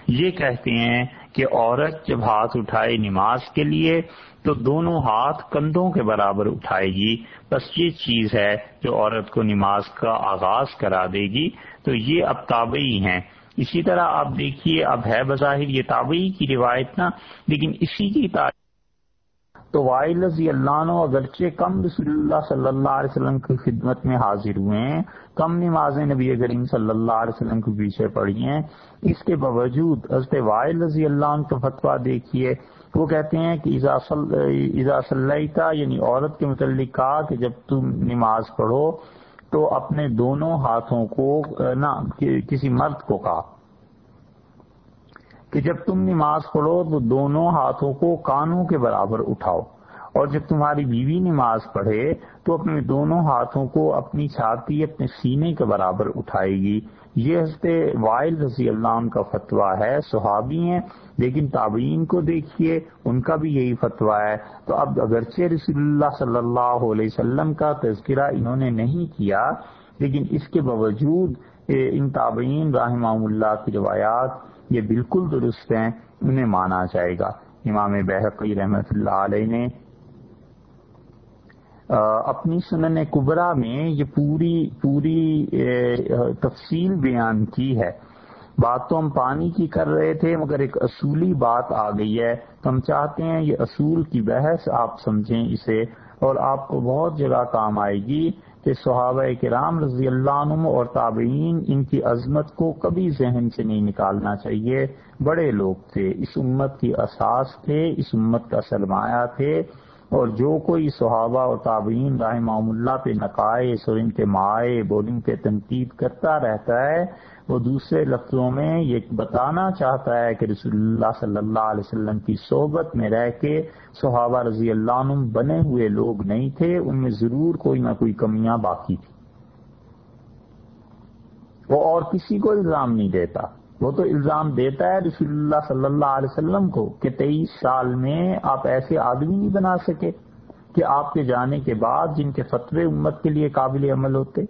یہ کہتے ہیں کہ عورت جب ہاتھ اٹھائے نماز کے لیے، تو دونوں ہاتھ کندھوں کے برابر اٹھائے گی۔ بس یہ چیز ہے جو عورت کو نماز کا آغاز کرا دے گی۔ تو یہ اب تابعی ہیں۔ اسی طرح آپ دیکھیے، اب ہے بظاہر یہ تابعی کی روایت نا، لیکن اسی کی تاریخ تو وائل رضی اللہ عنہ اگرچہ کم رسول اللہ صلی اللہ علیہ وسلم کی خدمت میں حاضر ہوئے ہیں، کم نمازیں نبی کریم صلی اللہ علیہ وسلم کے پیچھے پڑھی ہیں۔ اس کے باوجود حضرت وائل رضی اللہ عنہ کا فتویٰ دیکھیے، وہ کہتے ہیں کہ ایزا صلیتا یعنی عورت کے متعلق کہا کہ جب تم نماز پڑھو تو اپنے دونوں ہاتھوں کو، نہ، کسی مرد کو کہا۔ کہ جب تم نماز پڑھو تو دونوں ہاتھوں کو کانوں کے برابر اٹھاؤ، اور جب تمہاری بیوی نماز پڑھے تو اپنے دونوں ہاتھوں کو اپنی چھاتی اپنے سینے کے برابر اٹھائے گی۔ یہ حضرت وائل رضی اللہ عنہ کا فتویٰ ہے، صحابی ہیں، لیکن تابعین کو دیکھیے، ان کا بھی یہی فتویٰ ہے۔ تو اب اگرچہ رسول اللہ صلی اللہ علیہ وسلم کا تذکرہ انہوں نے نہیں کیا، لیکن اس کے باوجود ان تابعین رحمہ اللہ کی روایات یہ بالکل درست ہیں، انہیں مانا جائے گا۔ امام بحقی رحمت اللہ علیہ نے اپنی سنن کبرا میں یہ پوری پوری تفصیل بیان کی ہے۔ بات تو ہم پانی کی کر رہے تھے، مگر ایک اصولی بات آ گئی ہے۔ تو ہم چاہتے ہیں یہ اصول کی بحث آپ سمجھیں اسے، اور آپ کو بہت جگہ کام آئے گی۔ کہ صحابہ کرام رضی اللہ عنہ اور تابعین ان کی عظمت کو کبھی ذہن سے نہیں نکالنا چاہیے۔ بڑے لوگ تھے، اس امت کی اساس تھے، اس امت کا سرمایہ تھے اور جو کوئی صحابہ اور تابعین رائے معم اللہ پہ نقائص اور ان کے مائع بولنگ پہ تنقید کرتا رہتا ہے وہ دوسرے لفظوں میں یہ بتانا چاہتا ہے کہ رسول اللہ صلی اللہ علیہ وسلم کی صحبت میں رہ کے صحابہ رضی اللہ عنہ بنے ہوئے لوگ نہیں تھے، ان میں ضرور کوئی نہ کوئی کمیاں باقی تھی وہ اور کسی کو الزام نہیں دیتا۔ وہ تو الزام دیتا ہے رسول اللہ صلی اللہ علیہ وسلم کو کہ تیئیس سال میں آپ ایسے آدمی نہیں بنا سکے کہ آپ کے جانے کے بعد جن کے فتوے امت کے لیے قابل عمل ہوتے۔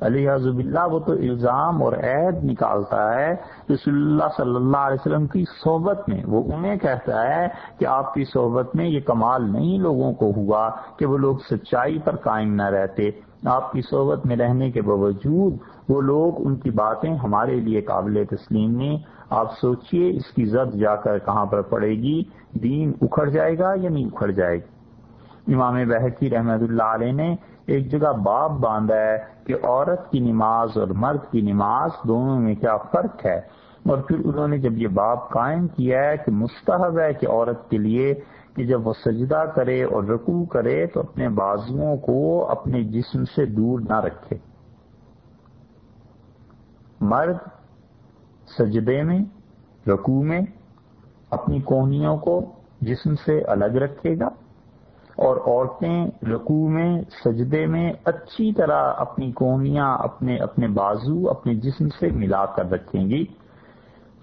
علی حضب اللہ وہ تو الزام اور عید نکالتا ہے رسول اللہ صلی اللہ علیہ وسلم کی صحبت میں۔ وہ انہیں کہتا ہے کہ آپ کی صحبت میں یہ کمال نہیں لوگوں کو ہوا کہ وہ لوگ سچائی پر قائم نہ رہتے۔ آپ کی صحبت میں رہنے کے باوجود وہ لوگ ان کی باتیں ہمارے لیے قابل تسلیم نہیں آپ سوچئے اس کی زد جا کر کہاں پر پڑے گی؟ دین اکھڑ جائے گا یا نہیں اکھڑ جائے گا امام بحقی رحمت اللہ علیہ نے ایک جگہ باب باندھا ہے کہ عورت کی نماز اور مرد کی نماز دونوں میں کیا فرق ہے؟ اور پھر انہوں نے جب یہ باب قائم کیا ہے کہ مستحب ہے کہ عورت کے لیے کہ جب وہ سجدہ کرے اور رکوع کرے تو اپنے بازوؤں کو اپنے جسم سے دور نہ رکھے۔ مرد سجدے میں، رکوع میں اپنی کوہنیوں کو جسم سے الگ رکھے گا۔ اور عورتیں رکوع میں، سجدے میں اچھی طرح اپنی کوہنیاں اپنے اپنے بازو، اپنے جسم سے ملا کر رکھیں گی۔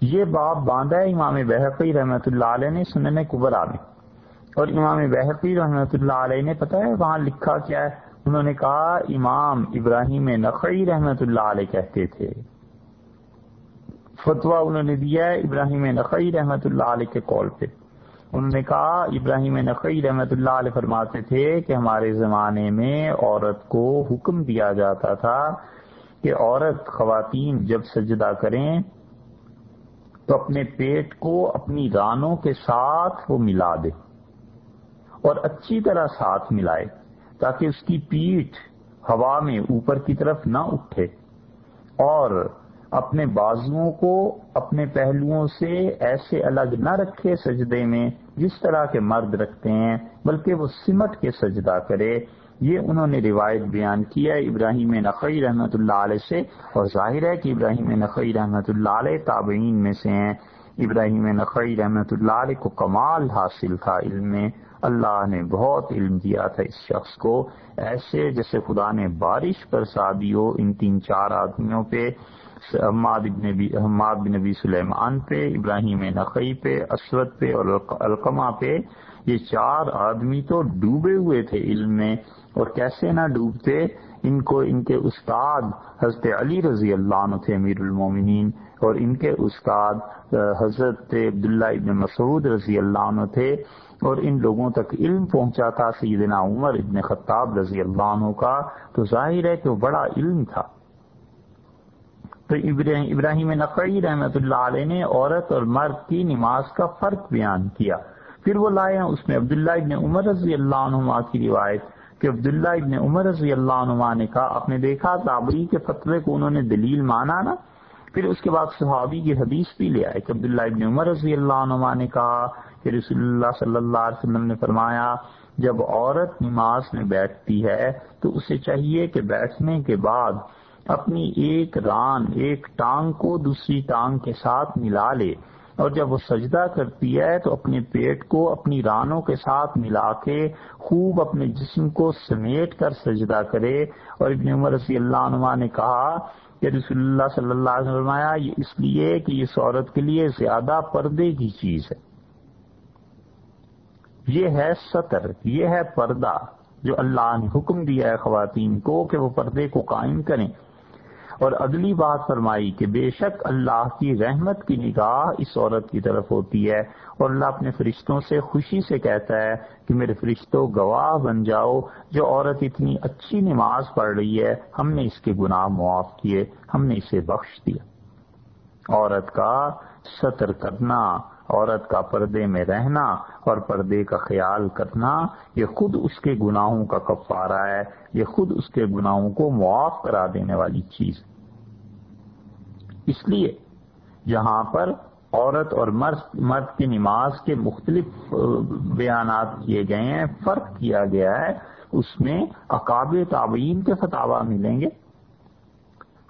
یہ باب باندھا ہے امام بحقی رحمت اللہ علیہ نے سننے کبرا میں۔ اور امام بحقی رحمت اللہ علیہ نے پتا ہے وہاں لکھا کیا ہے؟ انہوں نے کہا، امام ابراہیم نقی رحمت اللہ علیہ کہتے تھے۔ فتوا انہوں نے دیا ہے ابراہیم نقی رحمت اللہ علیہ کے کال پہ۔ انہوں نے کہا، ابراہیم نقی رحمت اللہ علیہ فرماتے تھے کہ ہمارے زمانے میں عورت کو حکم دیا جاتا تھا کہ عورت خواتین جب سجدہ کریں تو اپنے پیٹ کو اپنی رانوں کے ساتھ وہ ملا دے اور اچھی طرح ساتھ ملائے تاکہ اس کی پیٹھ ہوا میں اوپر کی طرف نہ اٹھے اور اپنے بازوؤں کو اپنے پہلوؤں سے ایسے الگ نہ رکھے سجدے میں جس طرح کے مرد رکھتے ہیں، بلکہ وہ سمٹ کے سجدہ کرے۔ یہ انہوں نے روایت بیان کیا ہے۔ ابراہیم نقی رحمۃ اللہ علیہ سے، اور ظاہر ہے کہ ابراہیم نقی رحمۃ اللہ علیہ تابعین میں سے ہیں۔ ابراہیم نقی رحمۃ اللہ علیہ کو کمال حاصل تھا علم میں۔ اللہ نے بہت علم دیا تھا اس شخص کو۔ ایسے جیسے خدا نے بارش پر سادی ہو ان تین چار آدمیوں پہ۔ حماد بن نبی سلیمان پہ، ابراہیم نقی پہ، اسود پہ اور القمہ پہ یہ چار آدمی تو ڈوبے ہوئے تھے علم میں اور کیسے نہ ڈوبتے؟ ان کو ان کے استاد حضرت علی رضی اللہ عنہ تھے امیر المومنین اور ان کے استاد حضرت عبداللہ ابن مسعود رضی اللہ عنہ تھے اور ان لوگوں تک علم پہنچا تھا، سیدنا عمر ابن خطاب رضی اللہ عنہ کا۔ تو ظاہر ہے کہ وہ بڑا علم تھا۔ تو ابراہیم نقی رحمت اللہ علیہ نے عورت اور مرد کی نماز کا فرق بیان کیا۔ پھر وہ لائے اس میں عبداللہ ابن عمر رضی اللہ عنہ کی روایت کہ عبداللہ ابن عمر رضی اللہ عنہ نے کہا، آپ نے دیکھا تابری کے فتوے کو انہوں نے دلیل مانا نا؟ پھر اس کے بعد صحابی کی حدیث بھی لے آئے کہ عبداللہ ابن عمر رضی اللہ عنہ نے کہا کہ رسول اللہ صلی اللہ علیہ وسلم نے فرمایا، جب عورت نماز میں بیٹھتی ہے تو اسے چاہیے کہ بیٹھنے کے بعد اپنی ایک ران، ایک ٹانگ کو دوسری ٹانگ کے ساتھ ملا لے۔ اور جب وہ سجدہ کرتی ہے تو اپنے پیٹ کو اپنی رانوں کے ساتھ ملا کے خوب اپنے جسم کو سمیٹ کر سجدہ کرے۔ اور ابن عمر رضی اللہ عنہ نے کہا کہ رسول اللہ صلی اللہ علیہ وسلم یہ اس لیے کہ اس عورت کے لیے زیادہ پردے کی چیز ہے۔ یہ ہے سطر، یہ ہے پردہ جو اللہ نے حکم دیا ہے خواتین کو کہ وہ پردے کو قائم کریں۔ اور اگلی بات فرمائی کہ بے شک اللہ کی رحمت کی نگاہ اس عورت کی طرف ہوتی ہے اور اللہ اپنے فرشتوں سے خوشی سے کہتا ہے کہ میرے فرشتوں گواہ بن جاؤ، جو عورت اتنی اچھی نماز پڑھ رہی ہے، ہم نے اس کے گناہ معاف کیے، ہم نے اسے بخش دیا۔ عورت کا سطر کرنا، عورت کا پردے میں رہنا اور پردے کا خیال کرنا، یہ خود اس کے گناہوں کا کفارہ ہے، یہ خود اس کے گناہوں کو معاف کرا دینے والی چیز ہے۔ اس لیے جہاں پر عورت اور مرد مرد کی نماز کے مختلف بیانات کیے گئے ہیں، فرق کیا گیا ہے، اس میں اقاب تعبین کے فتوا ملیں گے۔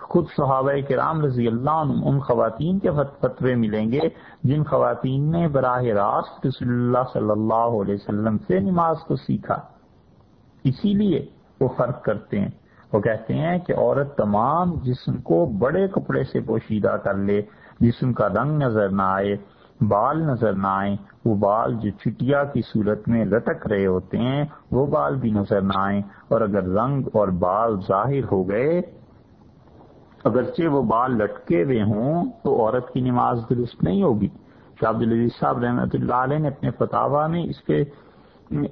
خود صحابہ کرام رضی اللہ عنہ ان خواتین کے فتوے ملیں گے، جن خواتین نے براہ راست رسول اللہ صلی اللہ علیہ وسلم سے نماز کو سیکھا۔ اسی لیے وہ فرق کرتے ہیں۔ وہ کہتے ہیں کہ عورت تمام جسم کو بڑے کپڑے سے پوشیدہ کر لے، جسم کا رنگ نظر نہ آئے، بال نظر نہ آئے وہ بال جو چٹیا کی صورت میں لٹک رہے ہوتے ہیں، وہ بال بھی نظر نہ آئے اور اگر رنگ اور بال ظاہر ہو گئے، اگرچہ وہ بال لٹکے ہوئے ہوں، تو عورت کی نماز درست نہیں ہوگی۔ شاہ عبدالعزیز صاحب رحمۃ اللہ علیہ نے اپنے فتوا میں اس پہ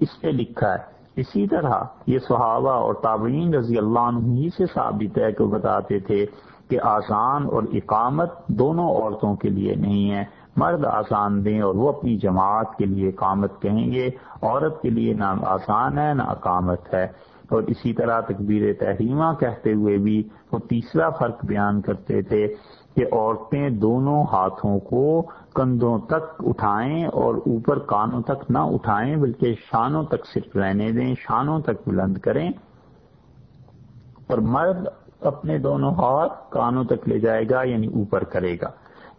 اس پہ لکھا ہے۔ اسی طرح یہ صحابہ اور تابعین رضی اللہ عنہ ہی سے ثابت ہے کہ بتاتے تھے کہ آسان اور اقامت دونوں عورتوں کے لیے نہیں ہے مرد آسان دیں اور وہ اپنی جماعت کے لیے اقامت کہیں گے۔ عورت کے لیے نہ آسان ہے، نہ اقامت ہے۔ اور اسی طرح تکبیر تحریمہ کہتے ہوئے بھی وہ تیسرا فرق بیان کرتے تھے کہ عورتیں دونوں ہاتھوں کو کندھوں تک اٹھائیں اور اوپر کانوں تک نہ اٹھائیں، بلکہ شانوں تک صرف رہنے دیں، شانوں تک بلند کریں۔ اور مرد اپنے دونوں ہاتھ کانوں تک لے جائے گا یعنی اوپر کرے گا۔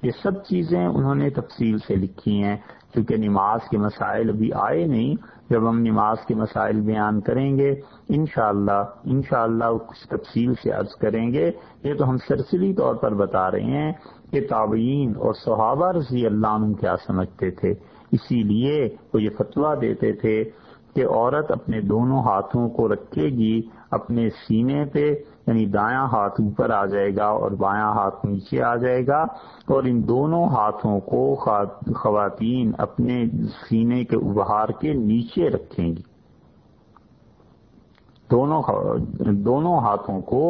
یہ سب چیزیں انہوں نے تفصیل سے لکھی ہیں، کیونکہ نماز کے مسائل ابھی آئے نہیں۔ جب ہم نماز کے مسائل بیان کریں گے، انشاءاللہ انشاءاللہ کچھ تفصیل سے عرض کریں گے۔ یہ تو ہم سرسری طور پر بتا رہے ہیں۔ کہ تابعین اور صحابہ رضی اللہ عنہ کیا سمجھتے تھے؟ اسی لیے وہ یہ فتویٰ دیتے تھے کہ عورت اپنے دونوں ہاتھوں کو رکھے گی، اپنے سینے پہ یعنی دایاں ہاتھ اوپر آ جائے گا اور بایاں ہاتھ نیچے آ جائے گا اور ان دونوں ہاتھوں کو خواتین اپنے سینے کے ابہار کے نیچے رکھیں گی۔ دونوں دونوں ہاتھوں کو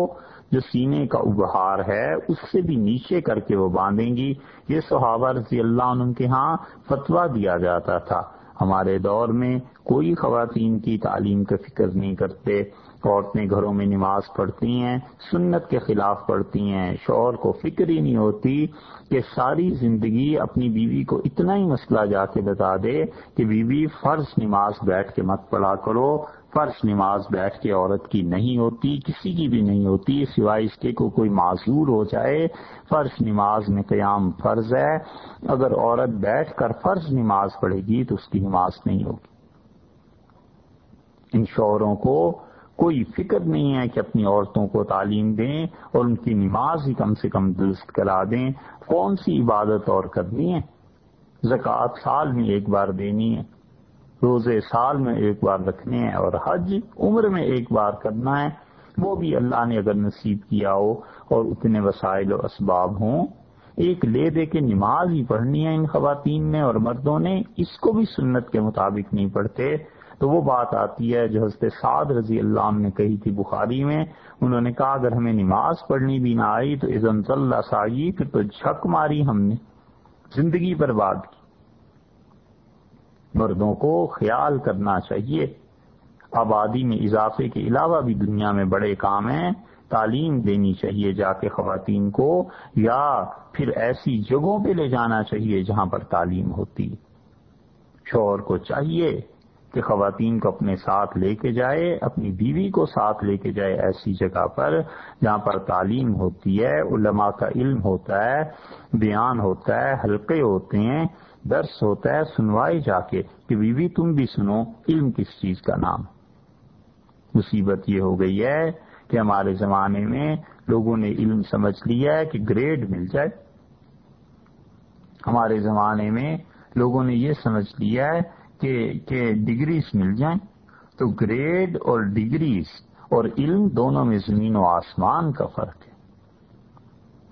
جو سینے کا ابہار ہے، اس سے بھی نیچے کر کے وہ باندھیں گی۔ یہ صحابہ رضی اللہ عنہ کے ہاں فتوا دیا جاتا تھا۔ ہمارے دور میں کوئی خواتین کی تعلیم کا فکر نہیں کرتے۔ عورتیں گھروں میں نماز پڑھتی ہیں، سنت کے خلاف پڑھتی ہیں۔ شوہر کو فکر ہی نہیں ہوتی کہ ساری زندگی اپنی بیوی کو اتنا ہی مسئلہ جا کے بتا دے کہ بیوی فرض نماز بیٹھ کے مت پڑھا کرو۔ فرض نماز بیٹھ کے عورت کی نہیں ہوتی، کسی کی بھی نہیں ہوتی، سوائے اس کے کو کوئی معذور ہو جائے فرض نماز میں قیام فرض ہے۔ اگر عورت بیٹھ کر فرض نماز پڑھے گی تو اس کی نماز نہیں ہوگی۔ ان شوہروں کو کوئی فکر نہیں ہے کہ اپنی عورتوں کو تعلیم دیں اور ان کی نماز ہی کم سے کم درست کرا دیں۔ کون سی عبادت اور کرنی ہے؟ زکوٰۃ سال میں ایک بار دینی ہے۔ روزے سال میں ایک بار رکھنے ہیں اور حج عمر میں ایک بار کرنا ہے، وہ بھی اللہ نے اگر نصیب کیا ہو اور اتنے وسائل و اسباب ہوں۔ ایک لے دے کے نماز ہی پڑھنی ہے ان خواتین نے اور مردوں نے، اس کو بھی سنت کے مطابق نہیں پڑھتے۔ تو وہ بات آتی ہے جو حضرت سعد رضی اللہ عنہ نے کہی تھی بخاری میں۔ انہوں نے کہا، اگر ہمیں نماز پڑھنی بھی نہ آئی تو عزم اللہ سائی پھر تو جھک ماری ہم نے۔ زندگی برباد کی۔ مردوں کو خیال کرنا چاہیے۔ آبادی میں اضافے کے علاوہ بھی دنیا میں بڑے کام ہیں، تعلیم دینی چاہیے جا کے خواتین کو، یا پھر ایسی جگہوں پہ لے جانا چاہیے جہاں پر تعلیم ہوتی۔ شوہر کو چاہیے کہ خواتین کو اپنے ساتھ لے کے جائے، اپنی بیوی کو ساتھ لے کے جائے ایسی جگہ پر جہاں پر تعلیم ہوتی ہے، علماء کا علم ہوتا ہے، بیان ہوتا ہے، حلقے ہوتے ہیں۔ درس ہوتا ہے سنوائے جا کے کہ بیوی تم بھی سنو علم کس چیز کا نام۔ مصیبت یہ ہو گئی ہے کہ ہمارے زمانے میں لوگوں نے علم سمجھ لیا ہے کہ گریڈ مل جائے۔ ہمارے زمانے میں لوگوں نے یہ سمجھ لیا ہے کہ ڈگریز مل جائیں۔ تو گریڈ اور ڈگریز اور علم دونوں میں زمین و آسمان کا فرق ہے۔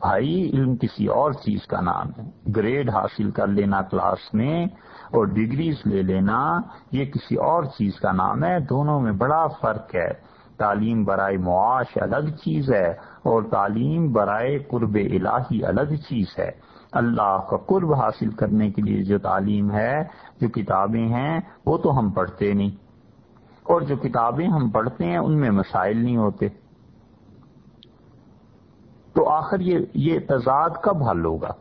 بھائی علم کسی اور چیز کا نام ہے۔ گریڈ حاصل کر لینا کلاس میں اور ڈگریز لے لینا، یہ کسی اور چیز کا نام ہے۔ دونوں میں بڑا فرق ہے۔ تعلیم برائے معاش الگ چیز ہے اور تعلیم برائے قرب الہی الگ چیز ہے۔ اللہ کا قرب حاصل کرنے کے لیے جو تعلیم ہے، جو کتابیں ہیں، وہ تو ہم پڑھتے نہیں۔ اور جو کتابیں ہم پڑھتے ہیں، ان میں مسائل نہیں ہوتے۔ تو آخر یہ یہ تضاد کب حل ہوگا؟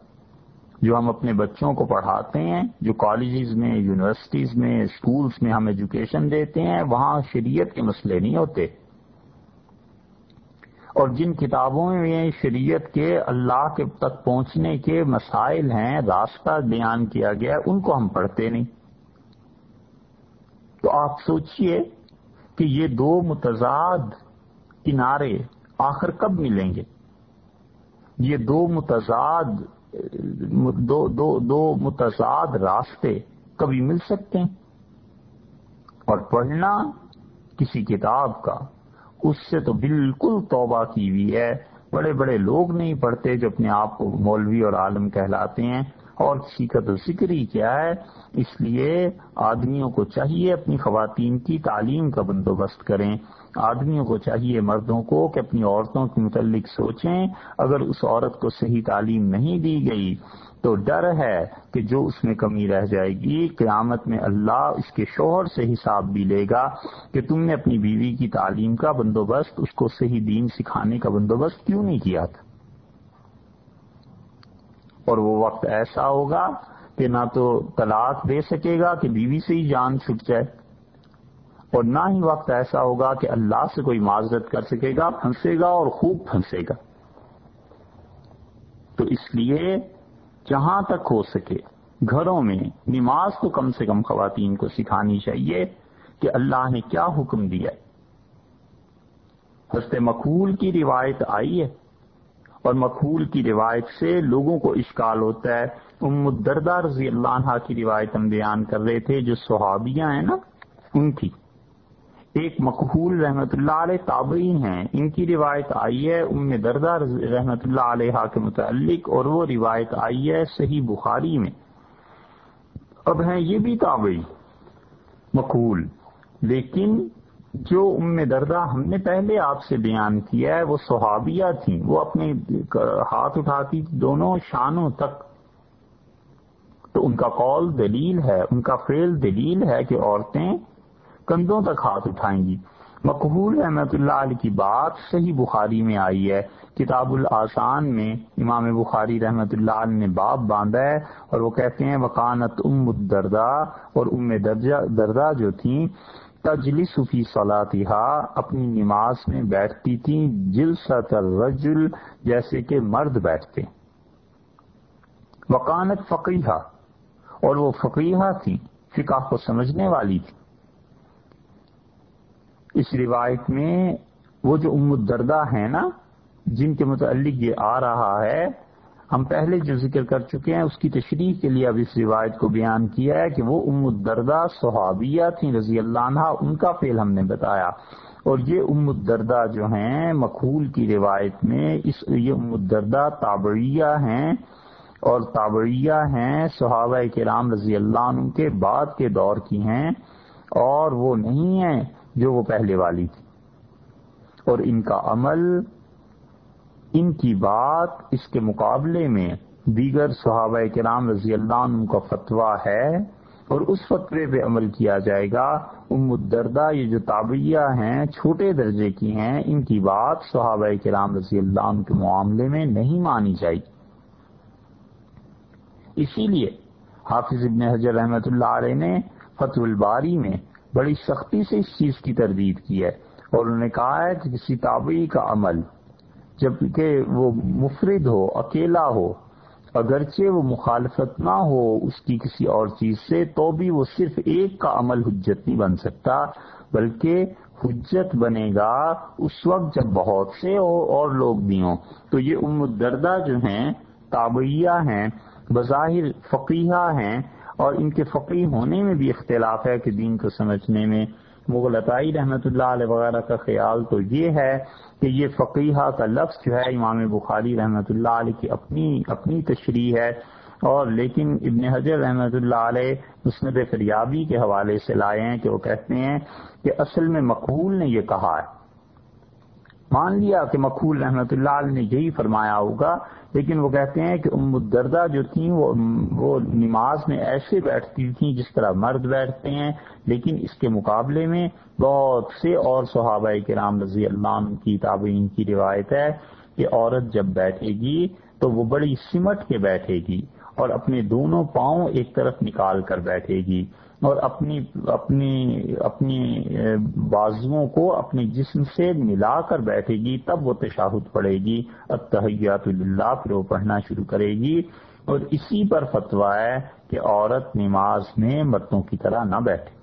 جو ہم اپنے بچوں کو پڑھاتے ہیں، جو کالجز میں یونیورسٹیز میں اسکولز میں ہم ایجوکیشن دیتے ہیں، وہاں شریعت کے مسئلے نہیں ہوتے۔ اور جن کتابوں میں شریعت کے اللہ کے تک پہنچنے کے مسائل ہیں، راستہ بیان کیا گیا، ان کو ہم پڑھتے نہیں۔ تو آپ سوچئے کہ یہ دو متضاد کنارے آخر کب ملیں گے؟ یہ دو متضاد، دو دو دو متضاد راستے کبھی مل سکتے ہیں۔ اور پڑھنا کسی کتاب کا، اس سے تو بالکل توبہ کی ہوئی ہے۔ بڑے بڑے لوگ نہیں پڑھتے جو اپنے آپ کو مولوی اور عالم کہلاتے ہیں۔ اور کسی کا تو ذکر ہی کیا ہے۔ اس لیے آدمیوں کو چاہیے اپنی خواتین کی تعلیم کا بندوبست کریں۔ آدمیوں کو چاہیے مردوں کو کہ اپنی عورتوں کے متعلق سوچیں۔ اگر اس عورت کو صحیح تعلیم نہیں دی گئی تو ڈر ہے کہ جو اس میں کمی رہ جائے گی، قیامت میں اللہ اس کے شوہر سے حساب بھی لے گا کہ تم نے اپنی بیوی کی تعلیم کا بندوبست، اس کو صحیح دین سکھانے کا بندوبست کیوں نہیں کیا تھا؟ اور وہ وقت ایسا ہوگا کہ نہ تو طلاق دے سکے گا کہ بیوی سے ہی جان چھٹ جائے۔ اور نہ ہی وقت ایسا ہوگا کہ اللہ سے کوئی معذرت کر سکے گا، پھنسے گا اور خوب پھنسے گا۔ تو اس لیے جہاں تک ہو سکے، گھروں میں نماز تو کم سے کم خواتین کو سکھانی چاہیے کہ اللہ نے کیا حکم دیا حضرت مقبول کی روایت آئی ہے اور مقبول کی روایت سے لوگوں کو اشکال ہوتا ہے۔ ام الدردہ رضی اللہ عنہ کی روایت ہم بیان کر رہے تھے، جو صحابیاں ہیں نا، ان کی۔ ایک مقبول رحمت اللہ علیہ تابعین ہیں۔ ان کی روایت آئی ہے، ام دردہ رحمت اللہ علیہ کے متعلق، اور وہ روایت آئی ہے صحیح بخاری میں۔ اب ہیں یہ بھی تابعی مقبول۔ لیکن جو ام دردہ ہم نے پہلے آپ سے بیان کیا ہے، وہ صحابیہ تھیں۔ وہ اپنے ہاتھ اٹھاتی دونوں شانوں تک۔ تو ان کا قول دلیل ہے، ان کا فعل دلیل ہے کہ عورتیں کندھوں تک ہاتھ اٹھائیں گی۔ مقبول رحمت اللہ علیہ کی بات صحیح بخاری میں آئی ہے۔ کتاب الاسان میں امام بخاری رحمت اللہ علیہ نے باب باندھا ہے اور وہ کہتے ہیں وکانت ام الدردہ اور ام دردہ جو تھیں تجلی صفی صلاحیہ اپنی نماز میں بیٹھتی تھیں۔ جلسۃ الرجل، جیسے کہ مرد بیٹھتے۔ وکانت فقیہ اور وہ فقیہ تھی فقہ کو سمجھنے والی تھی اس روایت میں وہ جو ام الدردہ ہیں نا، جن کے متعلق یہ آ رہا ہے، ہم پہلے جو ذکر کر چکے ہیں، اس کی تشریح کے لیے اب اس روایت کو بیان کیا ہے کہ وہ ام الدردہ صحابیہ تھیں رضی اللہ عنہ ان کا فعل ہم نے بتایا۔ اور یہ ام الدردہ جو ہیں مقبول کی روایت میں اس یہ ام الدردہ تابعیہ ہیں۔ اور تابعیہ ہیں صحابہ کرام رضی اللہ عنہ کے بعد کے دور کی ہیں۔ اور وہ نہیں ہیں جو وہ پہلے والی تھی۔ اور ان کا عمل، ان کی بات اس کے مقابلے میں دیگر صحابہ کرام رضی اللہ عنہ کا فتویٰ ہے اور اس فتوے پہ عمل کیا جائے گا۔ ام الدردہ یہ جو تابعیہ ہیں، چھوٹے درجے کی ہیں، ان کی بات صحابہ کرام رضی اللہ عنہ کے معاملے میں نہیں مانی جائے گی۔ اسی لیے حافظ ابن حجر رحمت اللہ علیہ نے فتح الباری میں بڑی سختی سے اس چیز کی تردید کی ہے اور انہوں نے کہا ہے کہ کسی تابعی کا عمل جبکہ وہ مفرد ہو، اکیلا ہو، اگرچہ وہ مخالفت نہ ہو اس کی کسی اور چیز سے، تو بھی وہ صرف ایک کا عمل حجت نہیں بن سکتا، بلکہ حجت بنے گا اس وقت جب بہت سے اور لوگ بھی ہوں۔ تو یہ ام الدردہ جو ہیں، تابعیہ ہیں، بظاہر فقیہ ہیں اور ان کے فقی ہونے میں بھی اختلاف ہے کہ دین کو سمجھنے میں مغلطائی رحمت اللہ علیہ وغیرہ کا خیال تو یہ ہے کہ یہ فقیہ کا لفظ جو ہے امام بخاری رحمت اللہ علیہ کی اپنی اپنی تشریح ہے اور لیکن ابن حجر رحمت اللہ علیہ مسند فریابی کے حوالے سے لائے ہیں کہ وہ کہتے ہیں کہ اصل میں مقبول نے یہ کہا ہے۔ مان لیا کہ مقبول رحمت اللہ علیہ نے یہی فرمایا ہوگا لیکن وہ کہتے ہیں کہ ام الدردہ جو تھیں وہ وہ نماز میں ایسے بیٹھتی تھیں جس طرح مرد بیٹھتے ہیں، لیکن اس کے مقابلے میں بہت سے اور صحابہ کرام رضی اللہ عنہ کی تابعین کی روایت ہے کہ عورت جب بیٹھے گی تو وہ بڑی سمٹ کے بیٹھے گی اور اپنے دونوں پاؤں ایک طرف نکال کر بیٹھے گی۔ اور اپنی اپنی اپنی بازوؤں کو اپنے جسم سے ملا کر بیٹھے گی، تب وہ تشاہد پڑے گی اتحیات اللہ پھر وہ پڑھنا شروع کرے گی۔ اور اسی پر فتویٰ ہے کہ عورت نماز میں مردوں کی طرح نہ بیٹھے۔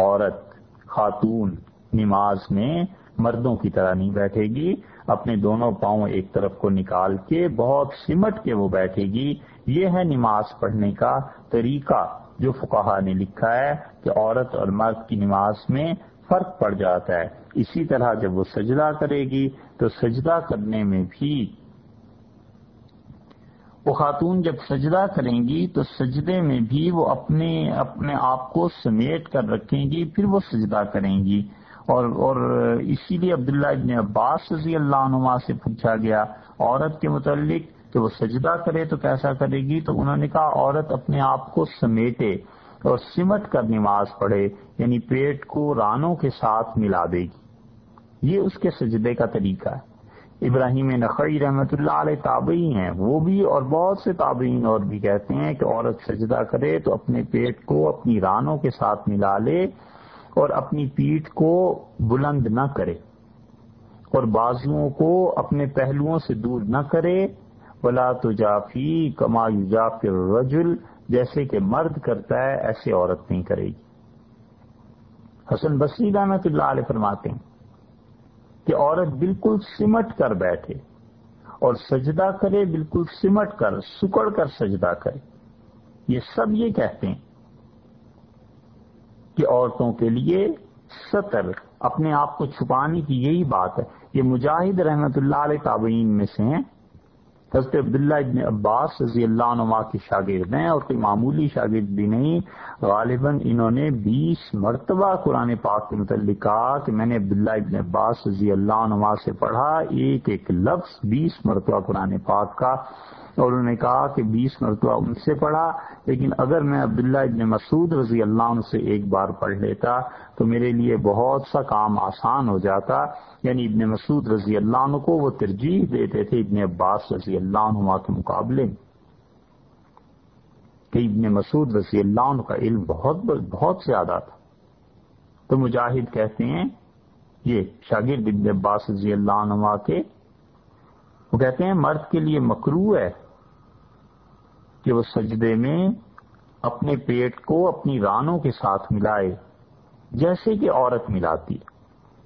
عورت خاتون نماز میں مردوں کی طرح نہیں بیٹھے گی، اپنے دونوں پاؤں ایک طرف کو نکال کے، بہت سمٹ کے وہ بیٹھے گی۔ یہ ہے نماز پڑھنے کا طریقہ جو فقہ نے لکھا ہے کہ عورت اور مرد کی نماز میں فرق پڑ جاتا ہے۔ اسی طرح جب وہ سجدہ کرے گی تو سجدہ کرنے میں بھی وہ خاتون جب سجدہ کریں گی تو سجدے میں بھی وہ اپنے اپنے آپ کو سمیٹ کر رکھیں گی، پھر وہ سجدہ کریں گی۔ اور اور اسی لیے عبداللہ ابن عباس رضی اللہ عنہ سے پوچھا گیا، عورت کے متعلق کہ وہ سجدہ کرے تو کیسا کرے گی؟ تو انہوں نے کہا، عورت اپنے آپ کو سمیٹے اور سمٹ کر نماز پڑھے یعنی پیٹ کو رانوں کے ساتھ ملا دے گی۔ یہ اس کے سجدے کا طریقہ ہے۔ ابراہیم نقی رحمت اللہ علیہ تابعی ہیں۔ وہ بھی اور بہت سے تابعین اور بھی کہتے ہیں کہ عورت سجدہ کرے تو اپنے پیٹ کو اپنی رانوں کے ساتھ ملا لے اور اپنی پیٹھ کو بلند نہ کرے اور بازوؤں کو اپنے پہلوؤں سے دور نہ کرے۔ بلا تو جافی کما جافر رجل جیسے کہ مرد کرتا ہے، ایسے عورت نہیں کرے گی۔ حسن بصری رحمت اللہ علیہ فرماتے ہیں کہ عورت بالکل سمٹ کر بیٹھے اور سجدہ کرے، بالکل سمٹ کر، سکڑ کر سجدہ کرے۔ یہ سب یہ کہتے ہیں کہ عورتوں کے لیے سطر اپنے آپ کو چھپانے کی یہی بات ہے۔ یہ مجاہد رحمت اللہ علیہ تابعین میں سے ہیں۔ حضرت عبداللہ ابن عباس رضی اللہ عنما کے شاگرد ہیں اور کوئی معمولی شاگرد بھی نہیں۔ غالباً انہوں نے بیس مرتبہ قرآن پاک کے متعلق کہا کہ میں نے عبداللہ ابن عباس رضی اللہ عنما سے پڑھا، ایک ایک لفظ بیس مرتبہ قرآن پاک کا اور انہوں نے کہا کہ بیس مرتبہ ان سے پڑھا، لیکن اگر میں عبداللہ ابن مسعود رضی اللہ عنہ سے ایک بار پڑھ لیتا تو میرے لیے بہت سا کام آسان ہو جاتا۔ یعنی ابن مسعود رضی اللہ عنہ کو وہ ترجیح دیتے تھے ابن عباس رضی اللہ عنہ کے مقابلے۔ کہ ابن مسعود رضی اللہ عنہ کا علم بہت بہت زیادہ تھا۔ تو مجاہد کہتے ہیں، یہ شاگرد ابن عباس رضی اللہ عنہ کے، وہ کہتے ہیں، مرد کے لیے مکرو ہے۔ کہ وہ سجدے میں اپنے پیٹ کو اپنی رانوں کے ساتھ ملائے، جیسے کہ عورت ملاتی۔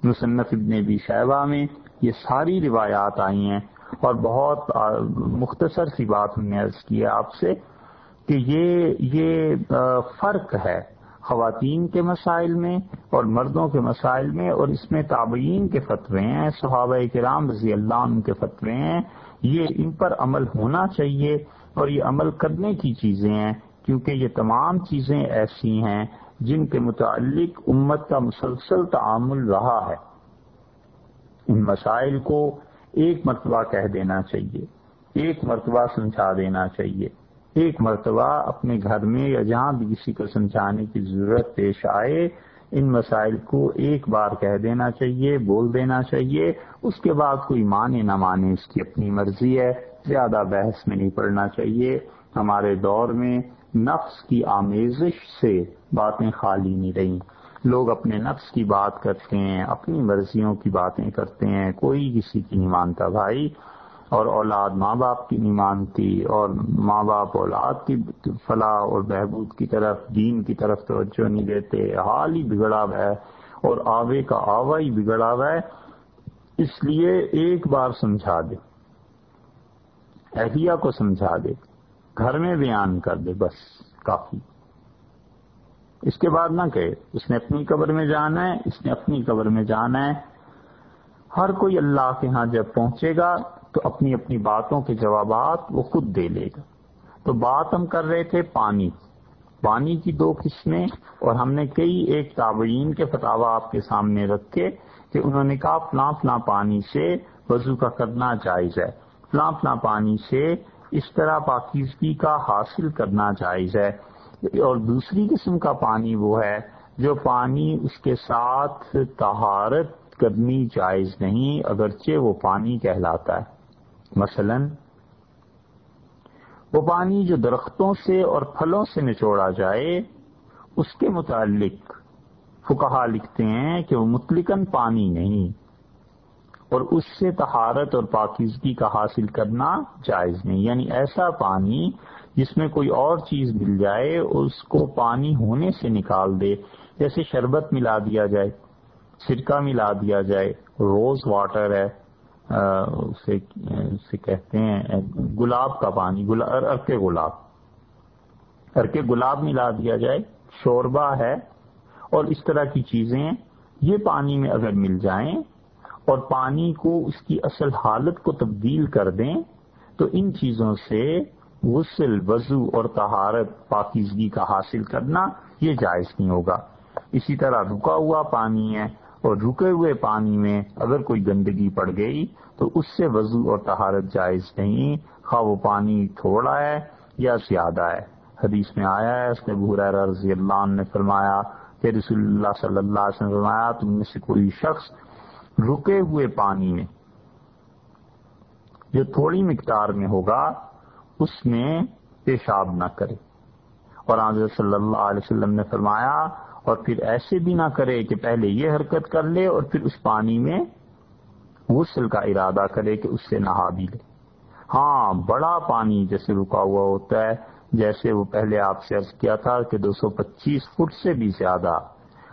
مصنف ابن بھی شہبہ میں یہ ساری روایات آئی ہیں اور بہت مختصر سی بات ہم نے عرض کی ہے آپ سے کہ یہ یہ فرق ہے خواتین کے مسائل میں اور مردوں کے مسائل میں اور اس میں تابعین کے فتوے ہیں، صحابہ کرام رضی اللہ عنہ کے فتوے ہیں۔ یہ ان پر عمل ہونا چاہیے۔ اور یہ عمل کرنے کی چیزیں ہیں، کیونکہ یہ تمام چیزیں ایسی ہیں جن کے متعلق امت کا مسلسل تعامل رہا ہے۔ ان مسائل کو ایک مرتبہ کہہ دینا چاہیے، ایک مرتبہ سمجھا دینا چاہیے، ایک مرتبہ اپنے گھر میں یا جہاں بھی کسی کو سمجھانے کی ضرورت پیش آئے، ان مسائل کو ایک بار کہہ دینا چاہیے، بول دینا چاہیے، اس کے بعد کوئی مانے نہ مانے، اس کی اپنی مرضی ہے۔ زیادہ بحث میں نہیں پڑنا چاہیے۔ ہمارے دور میں نفس کی آمیزش سے باتیں خالی نہیں رہیں۔ لوگ اپنے نفس کی بات کرتے ہیں، اپنی مرضیوں کی باتیں کرتے ہیں، کوئی کسی کی نہیں مانتا بھائی۔ اور اولاد ماں باپ کی نہیں مانتی، اور ماں باپ اولاد کی فلاح اور بہبود کی طرف، دین کی طرف توجہ نہیں دیتے۔ حال ہی بگڑا ہوا ہے، اور آوے کا آوا ہی بگڑا ہوا ہے۔ اس لیے ایک بار سمجھا دے اہلیہ کو سمجھا دے، گھر میں بیان کر دے بس، کافی۔ اس کے بعد نہ کہے، اس نے اپنی قبر میں جانا ہے، اس نے اپنی قبر میں جانا ہے۔ ہر کوئی اللہ کے ہاں جب پہنچے گا، تو اپنی اپنی باتوں کے جوابات وہ خود دے لے گا۔ تو بات ہم کر رہے تھے پانی۔ پانی کی دو قسمیں، اور ہم نے کئی ایک تابعین کے فتوا آپ کے سامنے رکھے کہ انہوں نے کہا، فلاں فلاں پانی سے وضو کا کرنا جائز ہے۔ فلاں فلاں پانی سے اس طرح پاکیزگی کا حاصل کرنا جائز ہے۔ اور دوسری قسم کا پانی وہ ہے جو پانی اس کے ساتھ تہارت کرنی جائز نہیں، اگرچہ وہ پانی کہلاتا ہے۔ مثلا، وہ پانی جو درختوں سے اور پھلوں سے نچوڑا جائے، اس کے متعلق فکہ لکھتے ہیں کہ وہ متلقن پانی نہیں۔ اور اس سے تہارت اور پاکیزگی کا حاصل کرنا جائز نہیں۔ یعنی ایسا پانی جس میں کوئی اور چیز مل جائے، اس کو پانی ہونے سے نکال دے۔ جیسے شربت ملا دیا جائے، سرکہ ملا دیا جائے، روز واٹر ہے اسے کہتے ہیں، گلاب کا پانی ارک گلاب۔ ارک گلاب ملا دیا جائے، شوربہ ہے اور اس طرح کی چیزیں یہ پانی میں اگر مل جائیں اور پانی کو اس کی اصل حالت کو تبدیل کر دیں، تو ان چیزوں سے غسل، وضو اور تہارت پاکیزگی کا حاصل کرنا یہ جائز نہیں ہوگا۔ اسی طرح رکا ہوا پانی ہے اور رکے ہوئے پانی میں اگر کوئی گندگی پڑ گئی تو اس سے وضو اور تہارت جائز نہیں۔ خواہ وہ پانی تھوڑا ہے یا زیادہ ہے۔ حدیث میں آیا ہے، اس نے رضی اللہ عنہ نے فرمایا کہ رسول اللہ صلی اللہ علیہ وسلم فرمایا، تم میں سے کوئی شخص رکے ہوئے پانی میں، جو تھوڑی مقدار میں ہوگا، اس میں پیشاب نہ کرے۔ اور حضرت صلی اللہ علیہ وسلم نے فرمایا، اور پھر ایسے بھی نہ کرے کہ پہلے یہ حرکت کر لے اور پھر اس پانی میں غسل کا ارادہ کرے کہ اس سے نہا بھی لے۔ ہاں بڑا پانی جیسے رکا ہوا ہوتا ہے، جیسے وہ پہلے آپ سے عرض کیا تھا کہ دو سو پچیس فٹ سے بھی زیادہ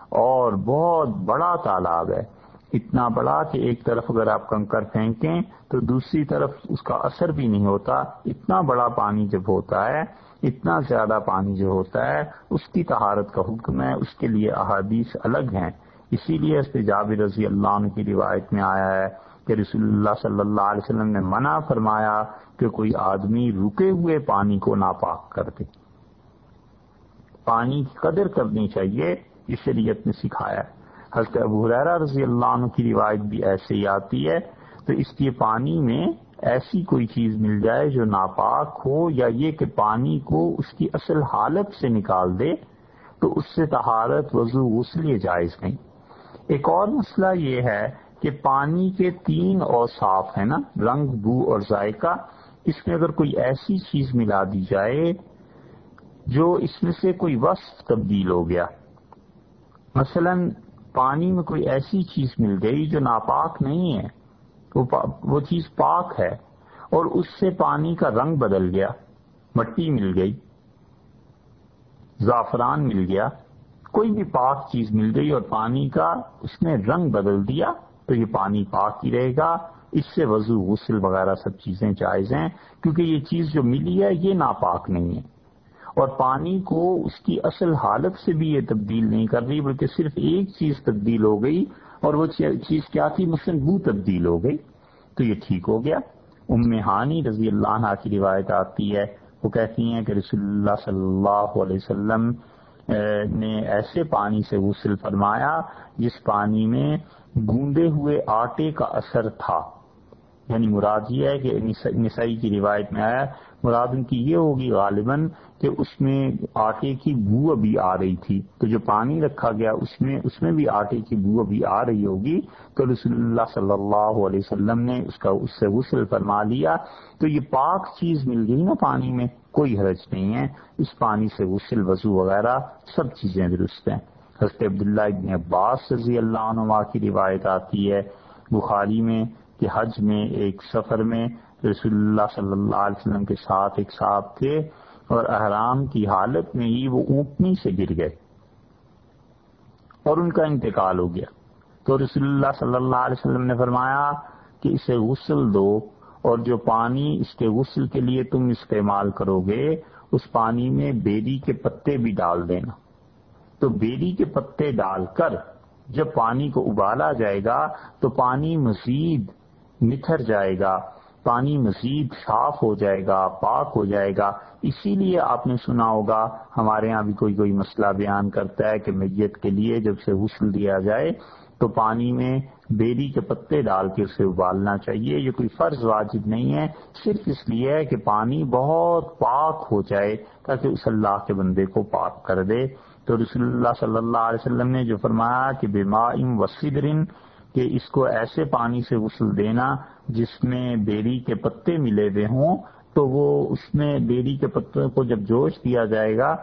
اور بہت بڑا تالاب ہے۔ اتنا بڑا کہ ایک طرف اگر آپ کنکر پھینکیں تو دوسری طرف اس کا اثر بھی نہیں ہوتا۔ اتنا بڑا پانی جب ہوتا ہے، اتنا زیادہ پانی جو ہوتا ہے، اس کی طہارت کا حکم ہے، اس کے لیے احادیث الگ ہیں۔ اسی لیے استجاب رضی اللہ عنہ کی روایت میں آیا ہے کہ رسول اللہ صلی اللہ علیہ وسلم نے منع فرمایا کہ کوئی آدمی رکے ہوئے پانی کو ناپاک کر دے۔ پانی کی قدر کرنی چاہیے اس شریعت نے سکھایا ہے۔ حضرت ابو حریرہ رضی اللہ عنہ کی روایت بھی ایسے ہی آتی ہے تو اس لیے پانی میں ایسی کوئی چیز مل جائے جو ناپاک ہو یا یہ کہ پانی کو اس کی اصل حالت سے نکال دے تو اس سے طہارت وضو غسل یہ جائز نہیں۔ ایک اور مسئلہ یہ ہے کہ پانی کے تین اوصاف ہیں نا، رنگ، بو اور ذائقہ۔ اس میں اگر کوئی ایسی چیز ملا دی جائے جو اس میں سے کوئی وصف تبدیل ہو گیا۔ مثلا پانی میں کوئی ایسی چیز مل گئی جو ناپاک نہیں ہے، وہ چیز پاک ہے، اور اس سے پانی کا رنگ بدل گیا، مٹی مل گئی، زعفران مل گیا، کوئی بھی پاک چیز مل گئی اور پانی کا اس نے رنگ بدل دیا، تو یہ پانی پاک ہی رہے گا۔ اس سے وضو، غسل وغیرہ سب چیزیں جائز ہیں، کیونکہ یہ چیز جو ملی ہے، یہ ناپاک نہیں ہے۔ اور پانی کو اس کی اصل حالت سے بھی یہ تبدیل نہیں کر رہی، بلکہ صرف ایک چیز تبدیل ہو گئی اور وہ چیز کیا تھی؟ مثلا بو تبدیل ہو گئی۔ تو یہ ٹھیک ہو گیا۔ ام ہانی رضی اللہ عنہ کی روایت آتی ہے۔ وہ کہتی ہیں کہ رسول اللہ صلی اللہ علیہ وسلم نے ایسے پانی سے غسل فرمایا جس پانی میں گوندے ہوئے آٹے کا اثر تھا۔ یعنی مراد یہ ہے کہ نسائی کی روایت میں آیا مراد ان کی یہ ہوگی غالباً کہ اس میں آٹے کی بو ابھی آ رہی تھی۔ تو جو پانی رکھا گیا اس میں اس میں بھی آٹے کی بو ابھی آ رہی ہوگی۔ تو رسول اللہ صلی اللہ علیہ وسلم نے اس کا، اس سے غسل فرما لیا۔ تو یہ پاک چیز مل گئی نا پانی میں، کوئی حرج نہیں ہے۔ اس پانی سے غسل، وضو وغیرہ سب چیزیں درست ہیں۔ حضرت عبداللہ ابن عباس رضی اللہ عنہ کی روایت آتی ہے۔ بخاری میں کہ حج میں ایک سفر میں رسول اللہ صلی اللہ علیہ وسلم کے ساتھ ایک صاحب تھے اور احرام کی حالت میں ہی وہ اونٹنی سے گر گئے اور ان کا انتقال ہو گیا۔ تو رسول اللہ صلی اللہ علیہ وسلم نے فرمایا کہ اسے غسل دو اور جو پانی اس کے غسل کے لیے تم استعمال کرو گے اس پانی میں بیری کے پتے بھی ڈال دینا۔ تو بیری کے پتے ڈال کر جب پانی کو ابالا جائے گا تو پانی مزید نتھر جائے گا، پانی مزید صاف ہو جائے گا، پاک ہو جائے گا۔ اسی لیے آپ نے سنا ہوگا، ہمارے ہاں بھی کوئی کوئی مسئلہ بیان کرتا ہے کہ میت کے لیے جب سے غسل دیا جائے تو پانی میں بیری کے پتے ڈال کے اسے ابالنا چاہیے۔ یہ کوئی فرض واجب نہیں ہے، صرف اس لیے ہے کہ پانی بہت پاک ہو جائے تاکہ اس اللہ کے بندے کو پاک کر دے۔ تو رسول اللہ صلی اللہ علیہ وسلم نے جو فرمایا کہ بیما ام وسیدرین کہ اس کو ایسے پانی سے غسل دینا جس میں بیری کے پتے ملے ہوئے ہوں، تو وہ اس میں بیری کے پتوں کو جب جوش دیا جائے گا،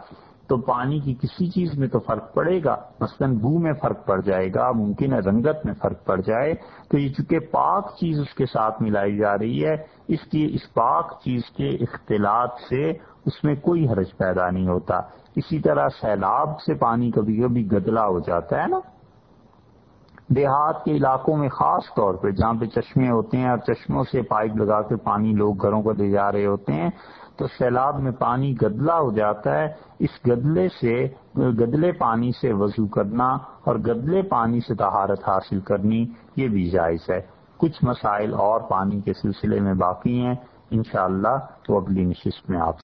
تو پانی کی کسی چیز میں تو فرق پڑے گا۔ مثلا بو میں فرق پڑ جائے گا، ممکن ہے رنگت میں فرق پڑ جائے۔ تو یہ چونکہ پاک چیز اس کے ساتھ ملائی جا رہی ہے، اس کی اس پاک چیز کے اختلاط سے اس میں کوئی حرج پیدا نہیں ہوتا۔ اسی طرح سیلاب سے پانی کبھی کبھی گدلا ہو جاتا ہے نا۔ دیہات کے علاقوں میں خاص طور پہ جہاں پہ چشمے ہوتے ہیں اور چشموں سے پائپ لگا کے پانی لوگ گھروں کو لے جا رہے ہوتے ہیں، تو سیلاب میں پانی گدلا ہو جاتا ہے۔ اس گدلے سے، گدلے پانی سے وضو کرنا اور گدلے پانی سے طہارت حاصل کرنی، یہ بھی جائز ہے۔ کچھ مسائل اور پانی کے سلسلے میں باقی ہیں۔ انشاءاللہ تو اگلی نشست میں آپ